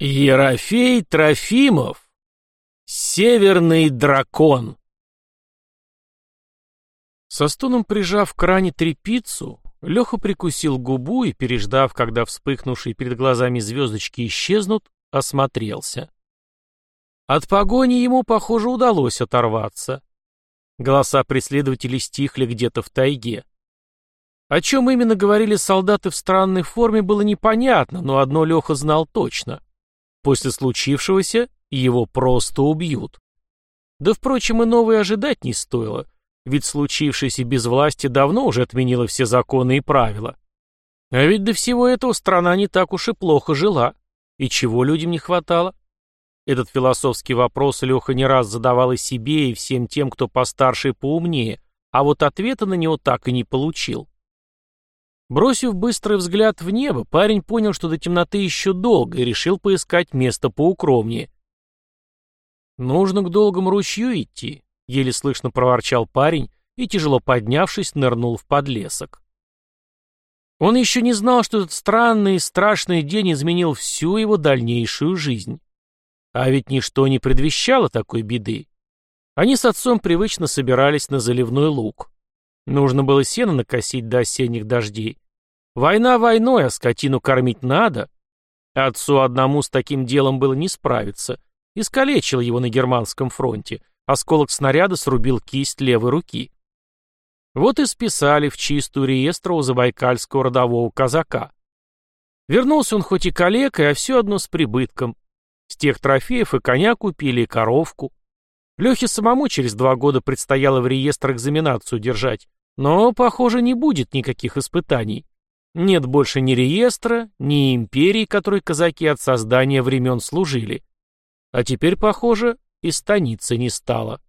Ерофей Трофимов. Северный дракон. Со стоном прижав к ране трепицу, Леха прикусил губу и, переждав, когда вспыхнувшие перед глазами звездочки исчезнут, осмотрелся. От погони ему, похоже, удалось оторваться. Голоса преследователей стихли где-то в тайге. О чем именно говорили солдаты в странной форме, было непонятно, но одно Леха знал точно. После случившегося его просто убьют. Да, впрочем, и новое ожидать не стоило, ведь случившееся без власти давно уже отменило все законы и правила. А ведь до всего этого страна не так уж и плохо жила. И чего людям не хватало? Этот философский вопрос Леха не раз задавал и себе, и всем тем, кто постарше и поумнее, а вот ответа на него так и не получил. Бросив быстрый взгляд в небо, парень понял, что до темноты еще долго, и решил поискать место поукромнее. «Нужно к долгому ручью идти», — еле слышно проворчал парень и, тяжело поднявшись, нырнул в подлесок. Он еще не знал, что этот странный и страшный день изменил всю его дальнейшую жизнь. А ведь ничто не предвещало такой беды. Они с отцом привычно собирались на заливной луг. Нужно было сено накосить до осенних дождей. Война войной, а скотину кормить надо. Отцу одному с таким делом было не справиться. Искалечил его на германском фронте. Осколок снаряда срубил кисть левой руки. Вот и списали в чистую реестр у забайкальского родового казака. Вернулся он хоть и калекой, а все одно с прибытком. С тех трофеев и коня купили, и коровку. Лехе самому через два года предстояло в реестр экзаменацию держать, но, похоже, не будет никаких испытаний. Нет больше ни реестра, ни империи, которой казаки от создания времен служили. А теперь, похоже, и станицы не стало.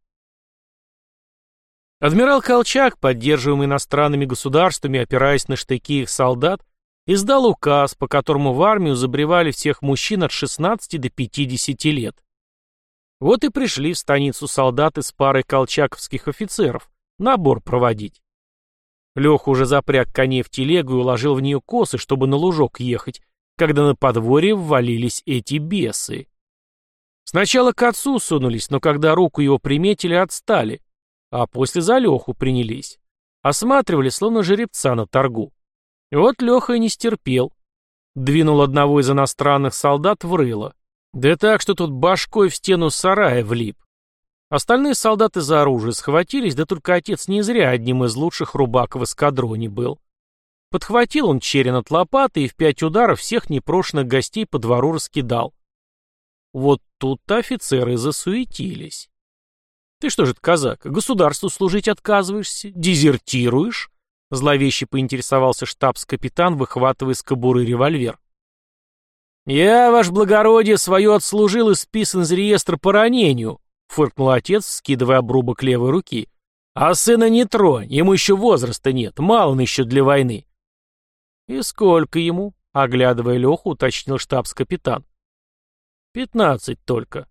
Адмирал Колчак, поддерживаемый иностранными государствами, опираясь на штыки их солдат, издал указ, по которому в армию забревали всех мужчин от 16 до 50 лет. Вот и пришли в станицу солдаты с парой колчаковских офицеров, набор проводить. Леха уже запряг коней в телегу и уложил в нее косы, чтобы на лужок ехать, когда на подворье ввалились эти бесы. Сначала к отцу сунулись, но когда руку его приметили, отстали, а после за Леху принялись. Осматривали, словно жеребца на торгу. Вот Леха и не стерпел. Двинул одного из иностранных солдат в рыло. Да так, что тут башкой в стену сарая влип. Остальные солдаты за оружие схватились, да только отец не зря одним из лучших рубак в эскадроне был. Подхватил он черен от лопаты и в пять ударов всех непрошенных гостей по двору раскидал. Вот тут-то офицеры засуетились. «Ты что же, казак, государству служить отказываешься? Дезертируешь?» Зловеще поинтересовался штабс-капитан, выхватывая из кобуры револьвер. «Я, ваш благородие, свое отслужил и списан из реестра по ранению», фыркнул отец, скидывая обрубок левой руки. «А сына не тронь, ему еще возраста нет, мало он еще для войны». «И сколько ему?» — оглядывая Леху, уточнил штабс-капитан. «Пятнадцать только».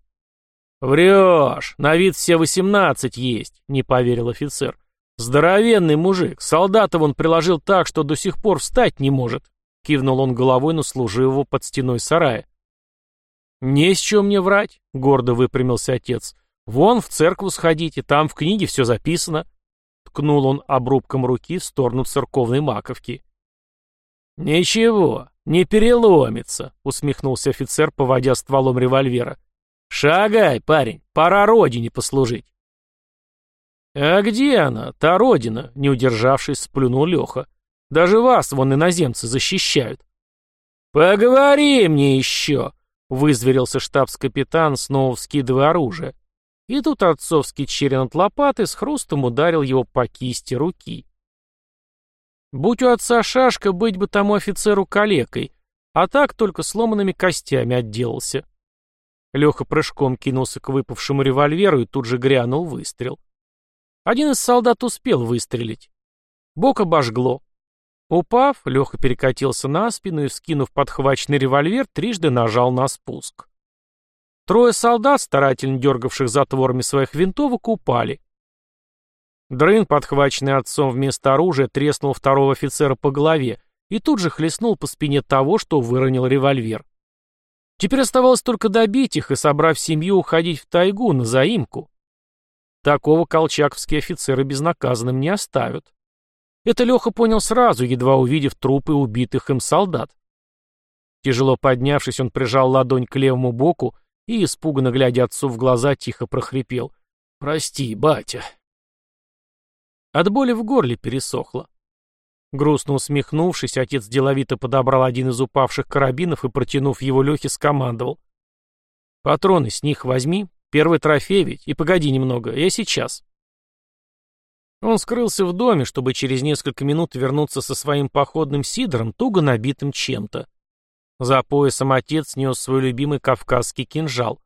«Врешь, на вид все восемнадцать есть», — не поверил офицер. «Здоровенный мужик, солдата он приложил так, что до сих пор встать не может», — кивнул он головой на служивого под стеной сарая. «Не с чем мне врать», — гордо выпрямился отец. «Вон, в церковь сходите, там в книге все записано». Ткнул он обрубком руки в сторону церковной маковки. «Ничего, не переломится», — усмехнулся офицер, поводя стволом револьвера. «Шагай, парень, пора родине послужить». «А где она, та родина?» — не удержавшись, сплюнул Леха. «Даже вас, вон, иноземцы, защищают». «Поговори мне еще!» — вызверился штабс-капитан, снова вскидывая оружие. И тут отцовский черен от лопаты с хрустом ударил его по кисти руки. Будь у отца шашка, быть бы тому офицеру калекой, а так только сломанными костями отделался. Леха прыжком кинулся к выпавшему револьверу и тут же грянул выстрел. Один из солдат успел выстрелить. Бок обожгло. Упав, Леха перекатился на спину и, вскинув подхваченный револьвер, трижды нажал на спуск. Трое солдат, старательно дергавших затворами своих винтовок, упали. Дрын, подхваченный отцом вместо оружия, треснул второго офицера по голове и тут же хлестнул по спине того, что выронил револьвер. Теперь оставалось только добить их и, собрав семью, уходить в тайгу на заимку. Такого колчаковские офицеры безнаказанным не оставят. Это Леха понял сразу, едва увидев трупы убитых им солдат. Тяжело поднявшись, он прижал ладонь к левому боку и, испуганно глядя отцу в глаза, тихо прохрипел. «Прости, батя». От боли в горле пересохло. Грустно усмехнувшись, отец деловито подобрал один из упавших карабинов и, протянув его Лехе, скомандовал. «Патроны с них возьми, первый трофей ведь, и погоди немного, я сейчас». Он скрылся в доме, чтобы через несколько минут вернуться со своим походным сидором, туго набитым чем-то. За поясом отец нес свой любимый кавказский кинжал.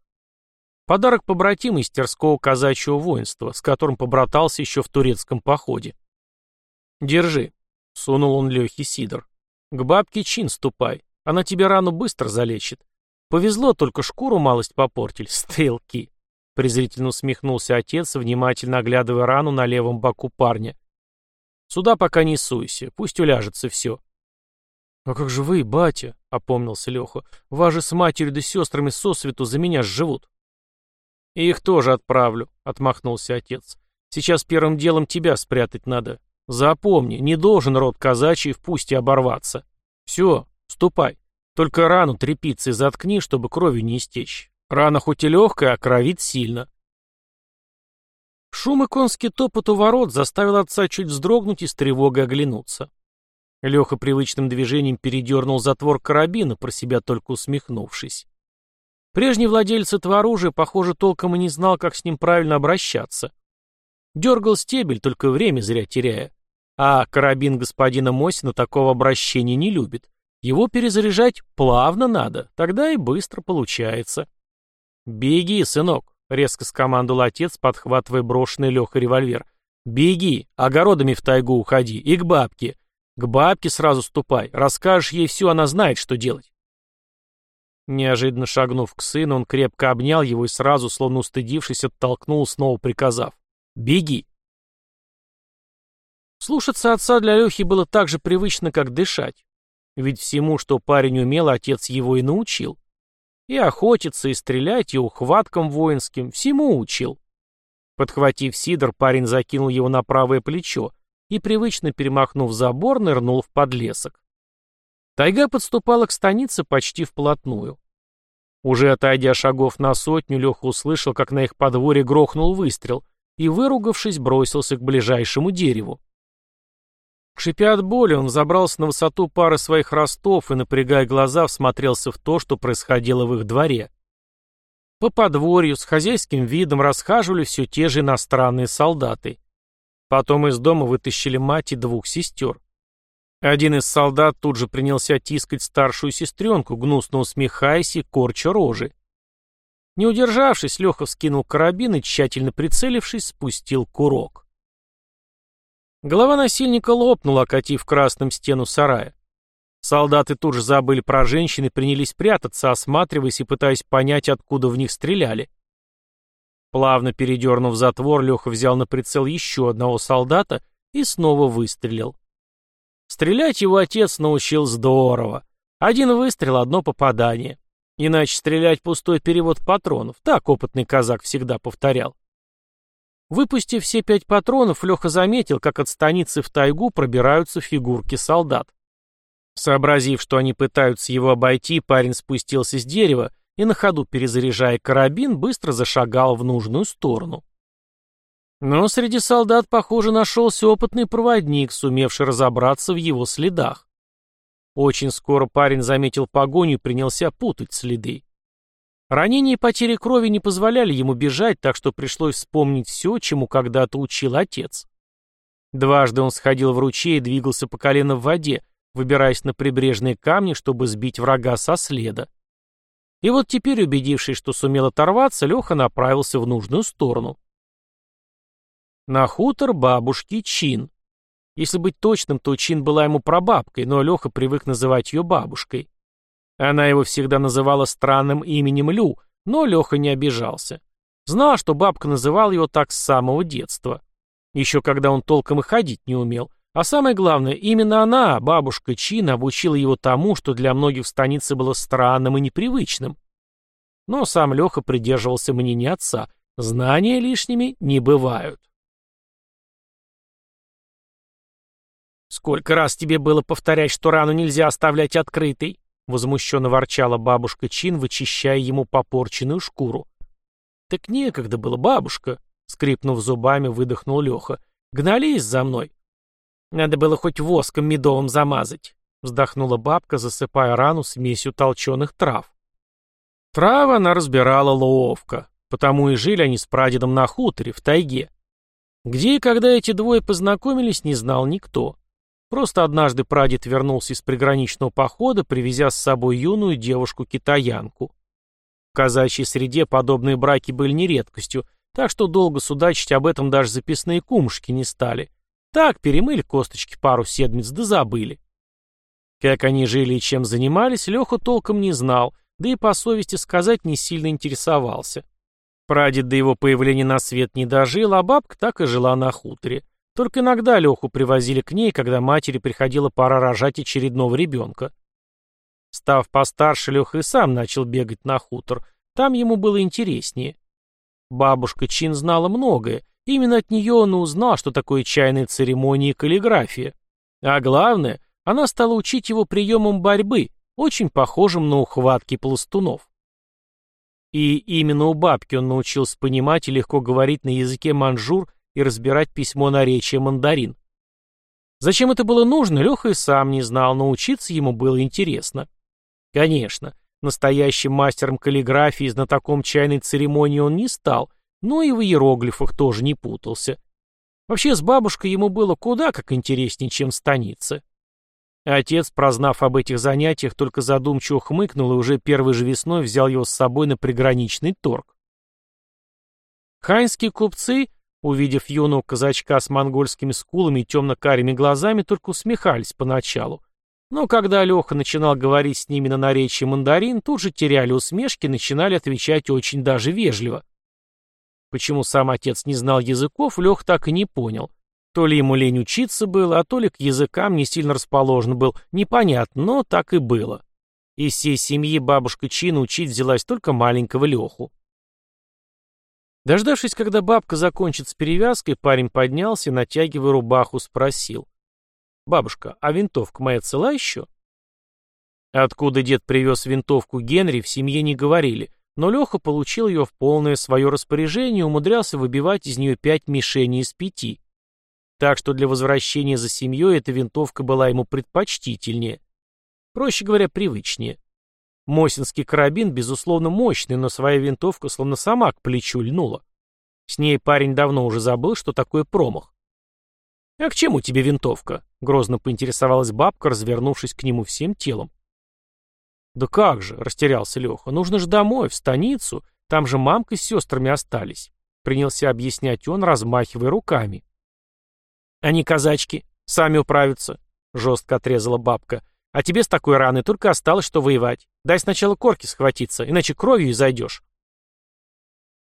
Подарок побратима из Терского казачьего воинства, с которым побратался еще в турецком походе. «Держи», — сунул он Лехе Сидор. «К бабке чин ступай, она тебе рану быстро залечит. Повезло, только шкуру малость попортили, стрелки». Презрительно усмехнулся отец, внимательно оглядывая рану на левом боку парня. «Сюда пока не суйся, пусть уляжется все». «А как же вы, батя?» — опомнился Леха. «Вас же с матерью да сестрами сосвету за меня живут». «Их тоже отправлю», — отмахнулся отец. «Сейчас первым делом тебя спрятать надо. Запомни, не должен род казачий в пусте оборваться. Все, ступай. Только рану тряпицей заткни, чтобы кровью не истечь. Рана хоть и легкая, а кровит сильно». Шум и конский топот у ворот заставил отца чуть вздрогнуть и с тревогой оглянуться. Леха привычным движением передернул затвор карабина, про себя только усмехнувшись. Прежний владелец этого оружия, похоже, толком и не знал, как с ним правильно обращаться. Дергал стебель, только время зря теряя. А карабин господина Мосина такого обращения не любит. Его перезаряжать плавно надо, тогда и быстро получается. «Беги, сынок», — резко скомандовал отец, подхватывая брошенный Леха револьвер. «Беги, огородами в тайгу уходи и к бабке. К бабке сразу ступай, расскажешь ей все, она знает, что делать. Неожиданно шагнув к сыну, он крепко обнял его и сразу, словно устыдившись, оттолкнул, снова приказав «Беги!». Слушаться отца для Лехи было так же привычно, как дышать. Ведь всему, что парень умел, отец его и научил. И охотиться, и стрелять, и ухваткам воинским, всему учил. Подхватив сидор, парень закинул его на правое плечо, и, привычно перемахнув забор, нырнул в подлесок. Тайга подступала к станице почти вплотную. Уже отойдя шагов на сотню, Леха услышал, как на их подворье грохнул выстрел, и, выругавшись, бросился к ближайшему дереву. Шипя от боли, он забрался на высоту пары своих ростов и, напрягая глаза, всмотрелся в то, что происходило в их дворе. По подворью с хозяйским видом расхаживали все те же иностранные солдаты. Потом из дома вытащили мать и двух сестер. Один из солдат тут же принялся тискать старшую сестренку, гнусно усмехаясь и корча рожи. Не удержавшись, Леха вскинул карабин и, тщательно прицелившись, спустил курок. Голова насильника лопнула, окатив красным стену сарая. Солдаты тут же забыли про женщин и принялись прятаться, осматриваясь и пытаясь понять, откуда в них стреляли. Плавно передернув затвор, Леха взял на прицел еще одного солдата и снова выстрелил. Стрелять его отец научил здорово. Один выстрел, одно попадание. Иначе стрелять пустой перевод патронов. Так опытный казак всегда повторял. Выпустив все пять патронов, Леха заметил, как от станицы в тайгу пробираются фигурки солдат. Сообразив, что они пытаются его обойти, парень спустился с дерева и на ходу, перезаряжая карабин, быстро зашагал в нужную сторону. Но среди солдат, похоже, нашелся опытный проводник, сумевший разобраться в его следах. Очень скоро парень заметил погоню и принялся путать следы. Ранения и потери крови не позволяли ему бежать, так что пришлось вспомнить все, чему когда-то учил отец. Дважды он сходил в ручей и двигался по колено в воде, выбираясь на прибрежные камни, чтобы сбить врага со следа. И вот теперь, убедившись, что сумел оторваться, Леха направился в нужную сторону. На хутор бабушки Чин. Если быть точным, то Чин была ему прабабкой, но Леха привык называть ее бабушкой. Она его всегда называла странным именем Лю, но Леха не обижался. Знал, что бабка называла его так с самого детства. Еще когда он толком и ходить не умел. А самое главное, именно она, бабушка Чин, обучила его тому, что для многих в станице было странным и непривычным. Но сам Леха придерживался мнения отца. Знания лишними не бывают. «Сколько раз тебе было повторять, что рану нельзя оставлять открытой?» Возмущенно ворчала бабушка Чин, вычищая ему попорченную шкуру. «Так некогда было, бабушка!» Скрипнув зубами, выдохнул Леха. «Гнались за мной!» «Надо было хоть воском медовым замазать!» Вздохнула бабка, засыпая рану смесью толченых трав. Травы она разбирала ловко, потому и жили они с прадедом на хуторе, в тайге. Где и когда эти двое познакомились, не знал никто. Просто однажды прадед вернулся из приграничного похода, привезя с собой юную девушку-китаянку. В казачьей среде подобные браки были не редкостью, так что долго судачить об этом даже записные кумушки не стали. Так, перемыли косточки пару седмиц, да забыли. Как они жили и чем занимались, Леха толком не знал, да и по совести сказать не сильно интересовался. Прадед до его появления на свет не дожил, а бабка так и жила на хуторе. Только иногда Леху привозили к ней, когда матери приходила пора рожать очередного ребенка. Став постарше, Леха и сам начал бегать на хутор. Там ему было интереснее. Бабушка Чин знала многое. Именно от нее он узнал, что такое чайная церемония и каллиграфия. А главное, она стала учить его приемам борьбы, очень похожим на ухватки пластунов. И именно у бабки он научился понимать и легко говорить на языке манжур и разбирать письмо наречия мандарин. Зачем это было нужно, Леха и сам не знал, но учиться ему было интересно. Конечно, настоящим мастером каллиграфии и знатоком чайной церемонии он не стал, но и в иероглифах тоже не путался. Вообще с бабушкой ему было куда как интереснее, чем в станице. Отец, прознав об этих занятиях, только задумчиво хмыкнул и уже первой же весной взял его с собой на приграничный торг. Ханьские купцы Увидев юного казачка с монгольскими скулами и темно-карими глазами, только усмехались поначалу. Но когда Леха начинал говорить с ними на наречии мандарин, тут же теряли усмешки и начинали отвечать очень даже вежливо. Почему сам отец не знал языков, Лех так и не понял. То ли ему лень учиться было, а то ли к языкам не сильно расположен был, непонятно, но так и было. Из всей семьи бабушка Чина учить взялась только маленького Леху. Дождавшись, когда бабка закончит с перевязкой, парень поднялся натягивая рубаху, спросил. «Бабушка, а винтовка моя цела еще?» Откуда дед привез винтовку Генри, в семье не говорили, но Леха получил ее в полное свое распоряжение и умудрялся выбивать из нее пять мишеней из пяти. Так что для возвращения за семьей эта винтовка была ему предпочтительнее. Проще говоря, привычнее. Мосинский карабин, безусловно, мощный, но своя винтовка словно сама к плечу льнула. С ней парень давно уже забыл, что такое промах. «А к чему тебе винтовка?» — грозно поинтересовалась бабка, развернувшись к нему всем телом. «Да как же!» — растерялся Леха. «Нужно же домой, в станицу. Там же мамка с сестрами остались». Принялся объяснять он, размахивая руками. «Они казачки, сами управятся», — жестко отрезала бабка. А тебе с такой раной только осталось, что воевать. Дай сначала корки схватиться, иначе кровью и зайдешь.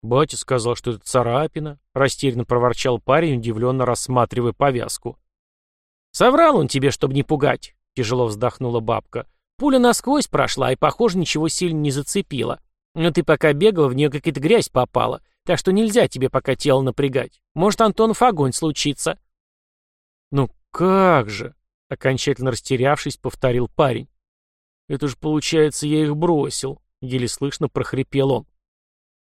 Батя сказал, что это царапина, растерянно проворчал парень, удивленно рассматривая повязку. Соврал он тебе, чтобы не пугать, тяжело вздохнула бабка. Пуля насквозь прошла и, похоже, ничего сильно не зацепила. Но ты пока бегала, в нее какая-то грязь попала, так что нельзя тебе пока тело напрягать. Может, Антонов огонь случится. Ну как же? Окончательно растерявшись, повторил парень. «Это же, получается, я их бросил», — еле слышно прохрипел он.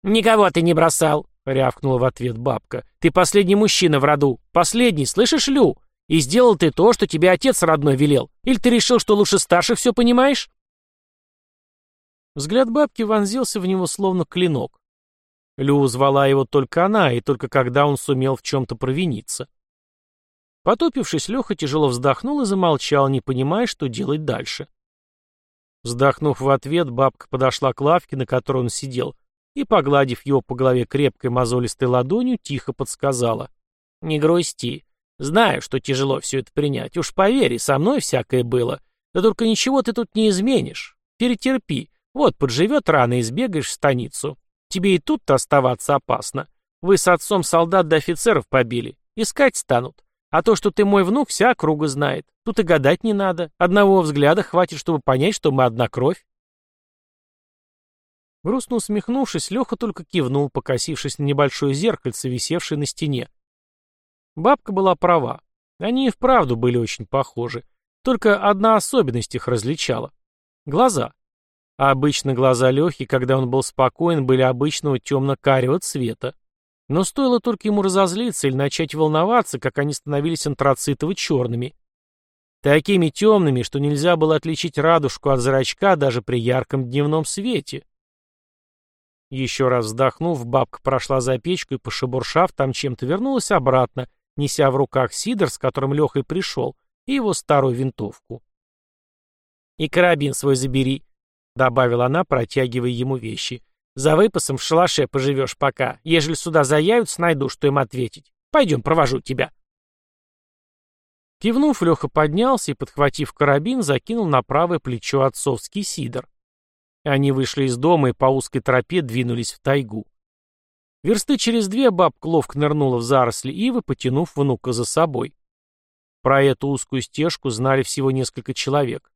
«Никого ты не бросал», — рявкнула в ответ бабка. «Ты последний мужчина в роду. Последний, слышишь, Лю? И сделал ты то, что тебе отец родной велел. Или ты решил, что лучше старших все понимаешь?» Взгляд бабки вонзился в него словно клинок. Лю звала его только она, и только когда он сумел в чем-то провиниться. Потупившись, Леха тяжело вздохнул и замолчал, не понимая, что делать дальше. Вздохнув в ответ, бабка подошла к лавке, на которой он сидел, и, погладив его по голове крепкой мозолистой ладонью, тихо подсказала. «Не грусти. Знаю, что тяжело все это принять. Уж поверь, со мной всякое было. Да только ничего ты тут не изменишь. Перетерпи. Вот, подживет рано и сбегаешь в станицу. Тебе и тут-то оставаться опасно. Вы с отцом солдат до офицеров побили. Искать станут. А то, что ты мой внук, вся округа знает. Тут и гадать не надо. Одного взгляда хватит, чтобы понять, что мы одна кровь. Грустно усмехнувшись, Леха только кивнул, покосившись на небольшое зеркальце, висевшее на стене. Бабка была права. Они и вправду были очень похожи. Только одна особенность их различала. Глаза. А обычно глаза Лехи, когда он был спокоен, были обычного темно-карего цвета. Но стоило только ему разозлиться или начать волноваться, как они становились антрацитово-черными. Такими темными, что нельзя было отличить радужку от зрачка даже при ярком дневном свете. Еще раз вздохнув, бабка прошла за печку и, пошебуршав, там чем-то вернулась обратно, неся в руках сидор, с которым Леха и пришел, и его старую винтовку. «И карабин свой забери», — добавила она, протягивая ему вещи. «За выпасом в шалаше поживешь пока. Ежели сюда заявятся, найду, что им ответить. Пойдем, провожу тебя». Кивнув, Леха поднялся и, подхватив карабин, закинул на правое плечо отцовский сидор. Они вышли из дома и по узкой тропе двинулись в тайгу. Версты через две бабка ловко нырнула в заросли ивы, потянув внука за собой. Про эту узкую стежку знали всего несколько человек.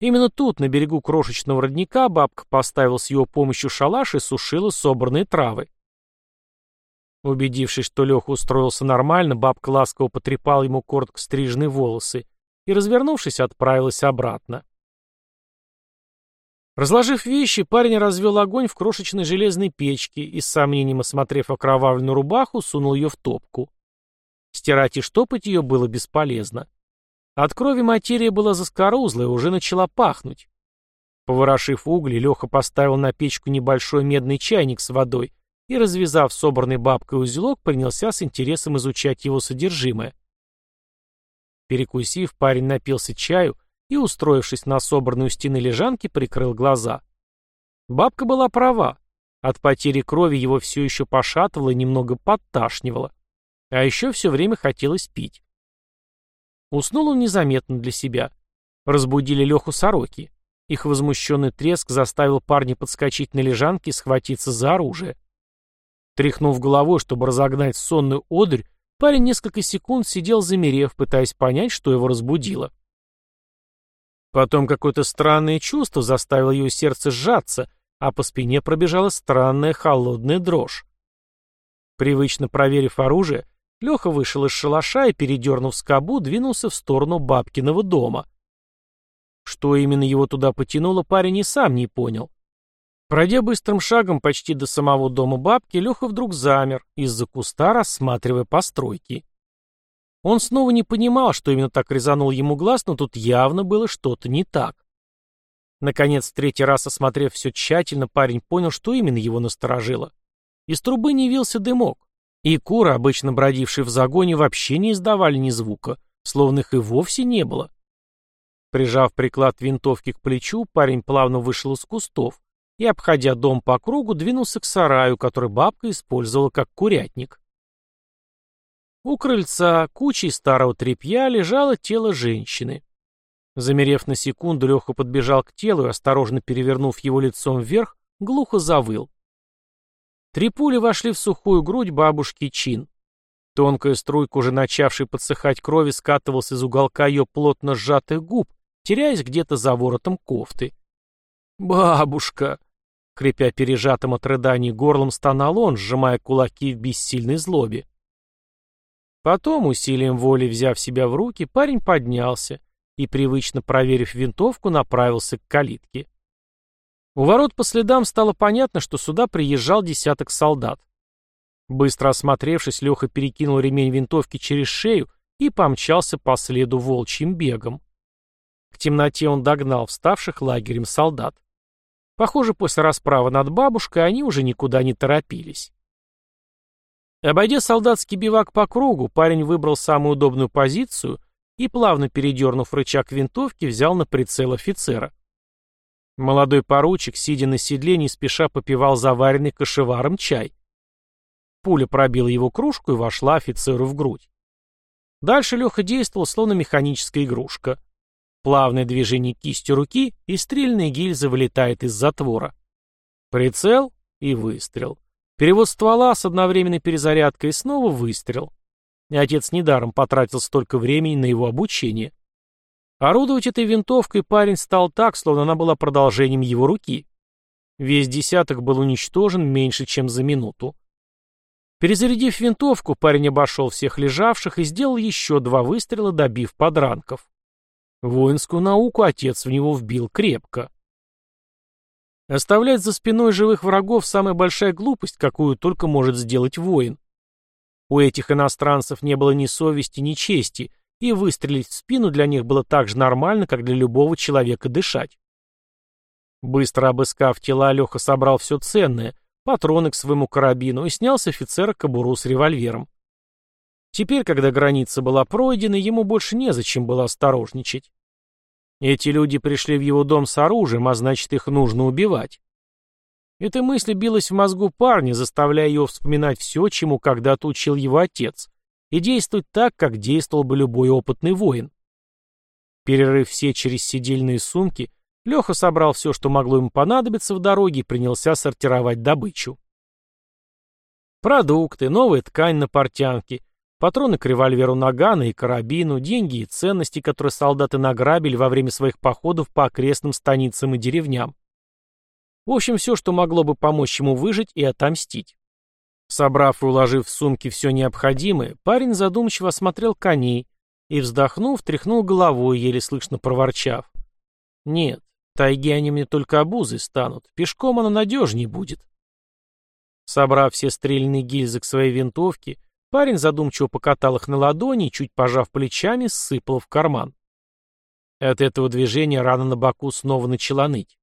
Именно тут, на берегу крошечного родника, бабка поставила с его помощью шалаш и сушила собранные травы. Убедившись, что Леха устроился нормально, бабка ласково потрепала ему коротко стриженные волосы и, развернувшись, отправилась обратно. Разложив вещи, парень развел огонь в крошечной железной печке и, с сомнением осмотрев окровавленную рубаху, сунул ее в топку. Стирать и штопать ее было бесполезно. От крови материя была заскорузла и уже начала пахнуть. Поворошив угли, Леха поставил на печку небольшой медный чайник с водой и, развязав собранный бабкой узелок, принялся с интересом изучать его содержимое. Перекусив, парень напился чаю и, устроившись на собранной у стены лежанке, прикрыл глаза. Бабка была права. От потери крови его все еще пошатывало и немного подташнивало. А еще все время хотелось пить. Уснул он незаметно для себя. Разбудили Леху сороки. Их возмущенный треск заставил парня подскочить на лежанке и схватиться за оружие. Тряхнув головой, чтобы разогнать сонную одырь, парень несколько секунд сидел замерев, пытаясь понять, что его разбудило. Потом какое-то странное чувство заставило ее сердце сжаться, а по спине пробежала странная холодная дрожь. Привычно проверив оружие, Леха вышел из шалаша и, передернув скобу, двинулся в сторону бабкиного дома. Что именно его туда потянуло, парень и сам не понял. Пройдя быстрым шагом почти до самого дома бабки, Леха вдруг замер, из-за куста рассматривая постройки. Он снова не понимал, что именно так резанул ему глаз, но тут явно было что-то не так. Наконец, в третий раз осмотрев все тщательно, парень понял, что именно его насторожило. Из трубы не вился дымок, и куры, обычно бродившие в загоне, вообще не издавали ни звука, словно их и вовсе не было. Прижав приклад винтовки к плечу, парень плавно вышел из кустов и, обходя дом по кругу, двинулся к сараю, который бабка использовала как курятник. У крыльца кучей старого тряпья лежало тело женщины. Замерев на секунду, Леха подбежал к телу и, осторожно перевернув его лицом вверх, глухо завыл. Три пули вошли в сухую грудь бабушки Чин. Тонкая струйка, уже начавшей подсыхать крови, скатывалась из уголка ее плотно сжатых губ, теряясь где-то за воротом кофты. «Бабушка!» Крепя пережатым от рыданий горлом, стонал он, сжимая кулаки в бессильной злобе. Потом, усилием воли взяв себя в руки, парень поднялся и, привычно проверив винтовку, направился к калитке. У ворот по следам стало понятно, что сюда приезжал десяток солдат. Быстро осмотревшись, Леха перекинул ремень винтовки через шею и помчался по следу волчьим бегом. К темноте он догнал вставших лагерем солдат. Похоже, после расправы над бабушкой они уже никуда не торопились. Обойдя солдатский бивак по кругу, парень выбрал самую удобную позицию и, плавно передернув рычаг винтовки, взял на прицел офицера. Молодой поручик, сидя на седле, не спеша попивал заваренный кошеваром чай. Пуля пробила его кружку и вошла офицеру в грудь. Дальше Леха действовал, словно механическая игрушка. Плавное движение кистью руки, и стрельная гильза вылетает из затвора. Прицел и выстрел. Перевод ствола с одновременной перезарядкой и снова выстрел. И отец недаром потратил столько времени на его обучение. Орудовать этой винтовкой парень стал так, словно она была продолжением его руки. Весь десяток был уничтожен меньше, чем за минуту. Перезарядив винтовку, парень обошел всех лежавших и сделал еще два выстрела, добив подранков. Воинскую науку отец в него вбил крепко. Оставлять за спиной живых врагов – самая большая глупость, какую только может сделать воин. У этих иностранцев не было ни совести, ни чести, и выстрелить в спину для них было так же нормально, как для любого человека дышать. Быстро обыскав тела, Леха собрал все ценное, патроны к своему карабину и снял с офицера кобуру с револьвером. Теперь, когда граница была пройдена, ему больше незачем было осторожничать. Эти люди пришли в его дом с оружием, а значит, их нужно убивать. Эта мысль билась в мозгу парня, заставляя его вспоминать все, чему когда-то учил его отец, и действовать так, как действовал бы любой опытный воин. Перерыв все через сидельные сумки, Леха собрал все, что могло ему понадобиться в дороге, и принялся сортировать добычу. Продукты, новая ткань на портянке, патроны к револьверу Нагана и карабину, деньги и ценности, которые солдаты награбили во время своих походов по окрестным станицам и деревням. В общем, все, что могло бы помочь ему выжить и отомстить. Собрав и уложив в сумки все необходимое, парень задумчиво осмотрел коней и, вздохнув, тряхнул головой, еле слышно проворчав. «Нет, тайге они мне только обузы станут, пешком оно надежнее будет». Собрав все стрельные гильзы к своей винтовке, парень задумчиво покатал их на ладони и, чуть пожав плечами, ссыпал в карман. От этого движения рана на боку снова начала ныть.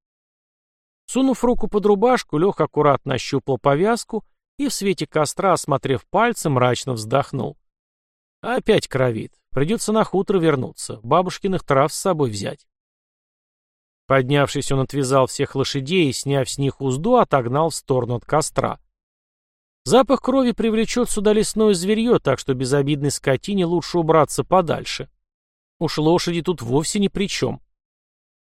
Сунув руку под рубашку, Лех аккуратно ощупал повязку и в свете костра, осмотрев пальцем, мрачно вздохнул. Опять кровит. Придется на хутор вернуться, бабушкиных трав с собой взять. Поднявшись, он отвязал всех лошадей и, сняв с них узду, отогнал в сторону от костра. Запах крови привлечет сюда лесное зверье, так что безобидной скотине лучше убраться подальше. Уж лошади тут вовсе ни при чем.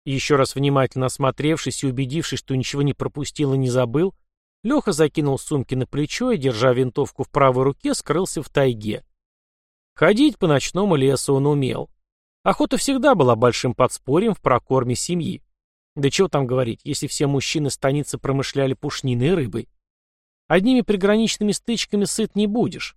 Еще раз внимательно осмотревшись и убедившись, что ничего не пропустил и не забыл, Леха закинул сумки на плечо и, держа винтовку в правой руке, скрылся в тайге. Ходить по ночному лесу он умел. Охота всегда была большим подспорьем в прокорме семьи. Да чего там говорить, если все мужчины станицы промышляли пушниной рыбой. Одними приграничными стычками сыт не будешь.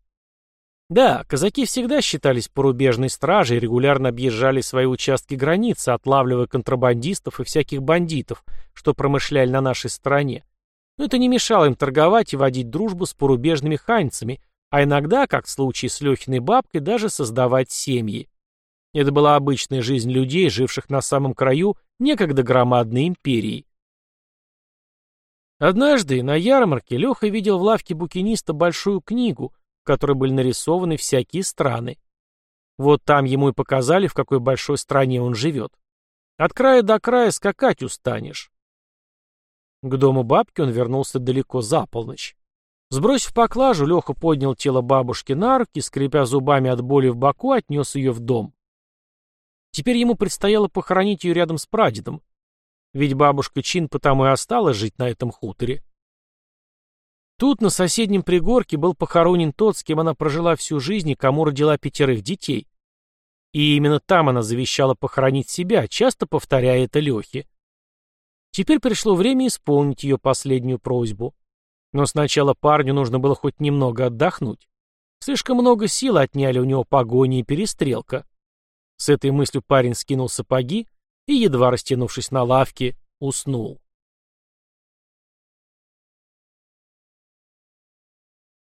Да, казаки всегда считались порубежной стражей и регулярно объезжали свои участки границы, отлавливая контрабандистов и всяких бандитов, что промышляли на нашей стороне, но это не мешало им торговать и водить дружбу с порубежными ханьцами, а иногда, как в случае с Лехиной бабкой, даже создавать семьи. Это была обычная жизнь людей, живших на самом краю некогда громадной империи. Однажды на ярмарке Леха видел в лавке букиниста большую книгу, в которой были нарисованы всякие страны. Вот там ему и показали, в какой большой стране он живет. От края до края скакать устанешь. К дому бабки он вернулся далеко за полночь. Сбросив поклажу, Леха поднял тело бабушки на руки, скрипя зубами от боли в боку, отнес ее в дом. Теперь ему предстояло похоронить ее рядом с прадедом. Ведь бабушка Чин потому и осталась жить на этом хуторе. Тут, на соседнем пригорке, был похоронен тот, с кем она прожила всю жизнь и кому родила пятерых детей. И именно там она завещала похоронить себя, часто повторяя это Лехе. Теперь пришло время исполнить ее последнюю просьбу. Но сначала парню нужно было хоть немного отдохнуть. Слишком много сил отняли у него погони и перестрелка. С этой мыслью парень скинул сапоги и, едва растянувшись на лавке, уснул.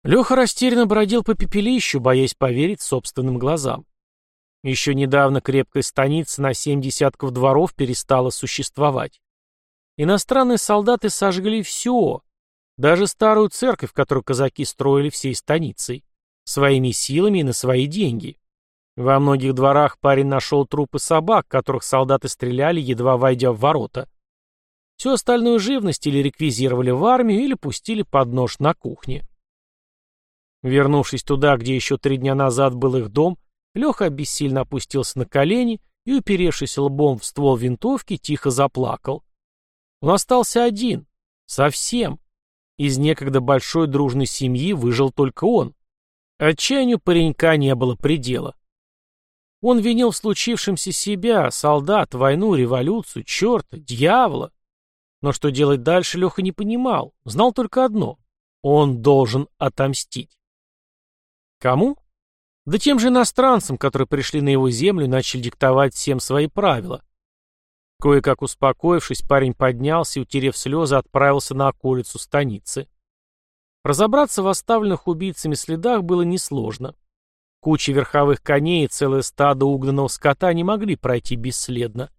Леха растерянно бродил по пепелищу, боясь поверить собственным глазам. Еще недавно крепкая станица на семь десятков дворов перестала существовать. Иностранные солдаты сожгли все, даже старую церковь, которую казаки строили всей станицей, своими силами и на свои деньги. Во многих дворах парень нашел трупы собак, которых солдаты стреляли, едва войдя в ворота. Всю остальную живность или реквизировали в армию, или пустили под нож на кухне. Вернувшись туда, где еще три дня назад был их дом, Леха бессильно опустился на колени и, уперевшись лбом в ствол винтовки, тихо заплакал. Он остался один. Совсем. Из некогда большой дружной семьи выжил только он. Отчаянию паренька не было предела. Он винил в случившемся себя, солдат, войну, революцию, черта, дьявола. Но что делать дальше, Леха не понимал. Знал только одно. Он должен отомстить. Кому? Да тем же иностранцам, которые пришли на его землю и начали диктовать всем свои правила. Кое-как успокоившись, парень поднялся и, утерев слезы, отправился на околицу станицы. Разобраться в оставленных убийцами следах было несложно. Куча верховых коней и целое стадо угнанного скота не могли пройти бесследно.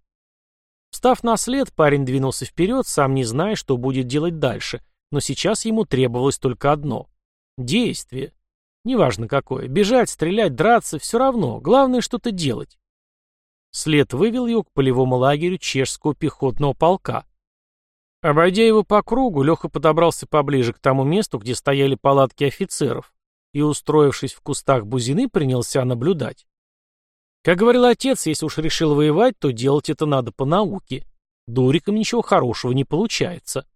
Встав на след, парень двинулся вперед, сам не зная, что будет делать дальше, но сейчас ему требовалось только одно — действие. Неважно какое. Бежать, стрелять, драться — все равно. Главное что-то делать. След вывел его к полевому лагерю чешского пехотного полка. Обойдя его по кругу, Леха подобрался поближе к тому месту, где стояли палатки офицеров, и, устроившись в кустах бузины, принялся наблюдать. Как говорил отец, если уж решил воевать, то делать это надо по науке. Дуриком ничего хорошего не получается.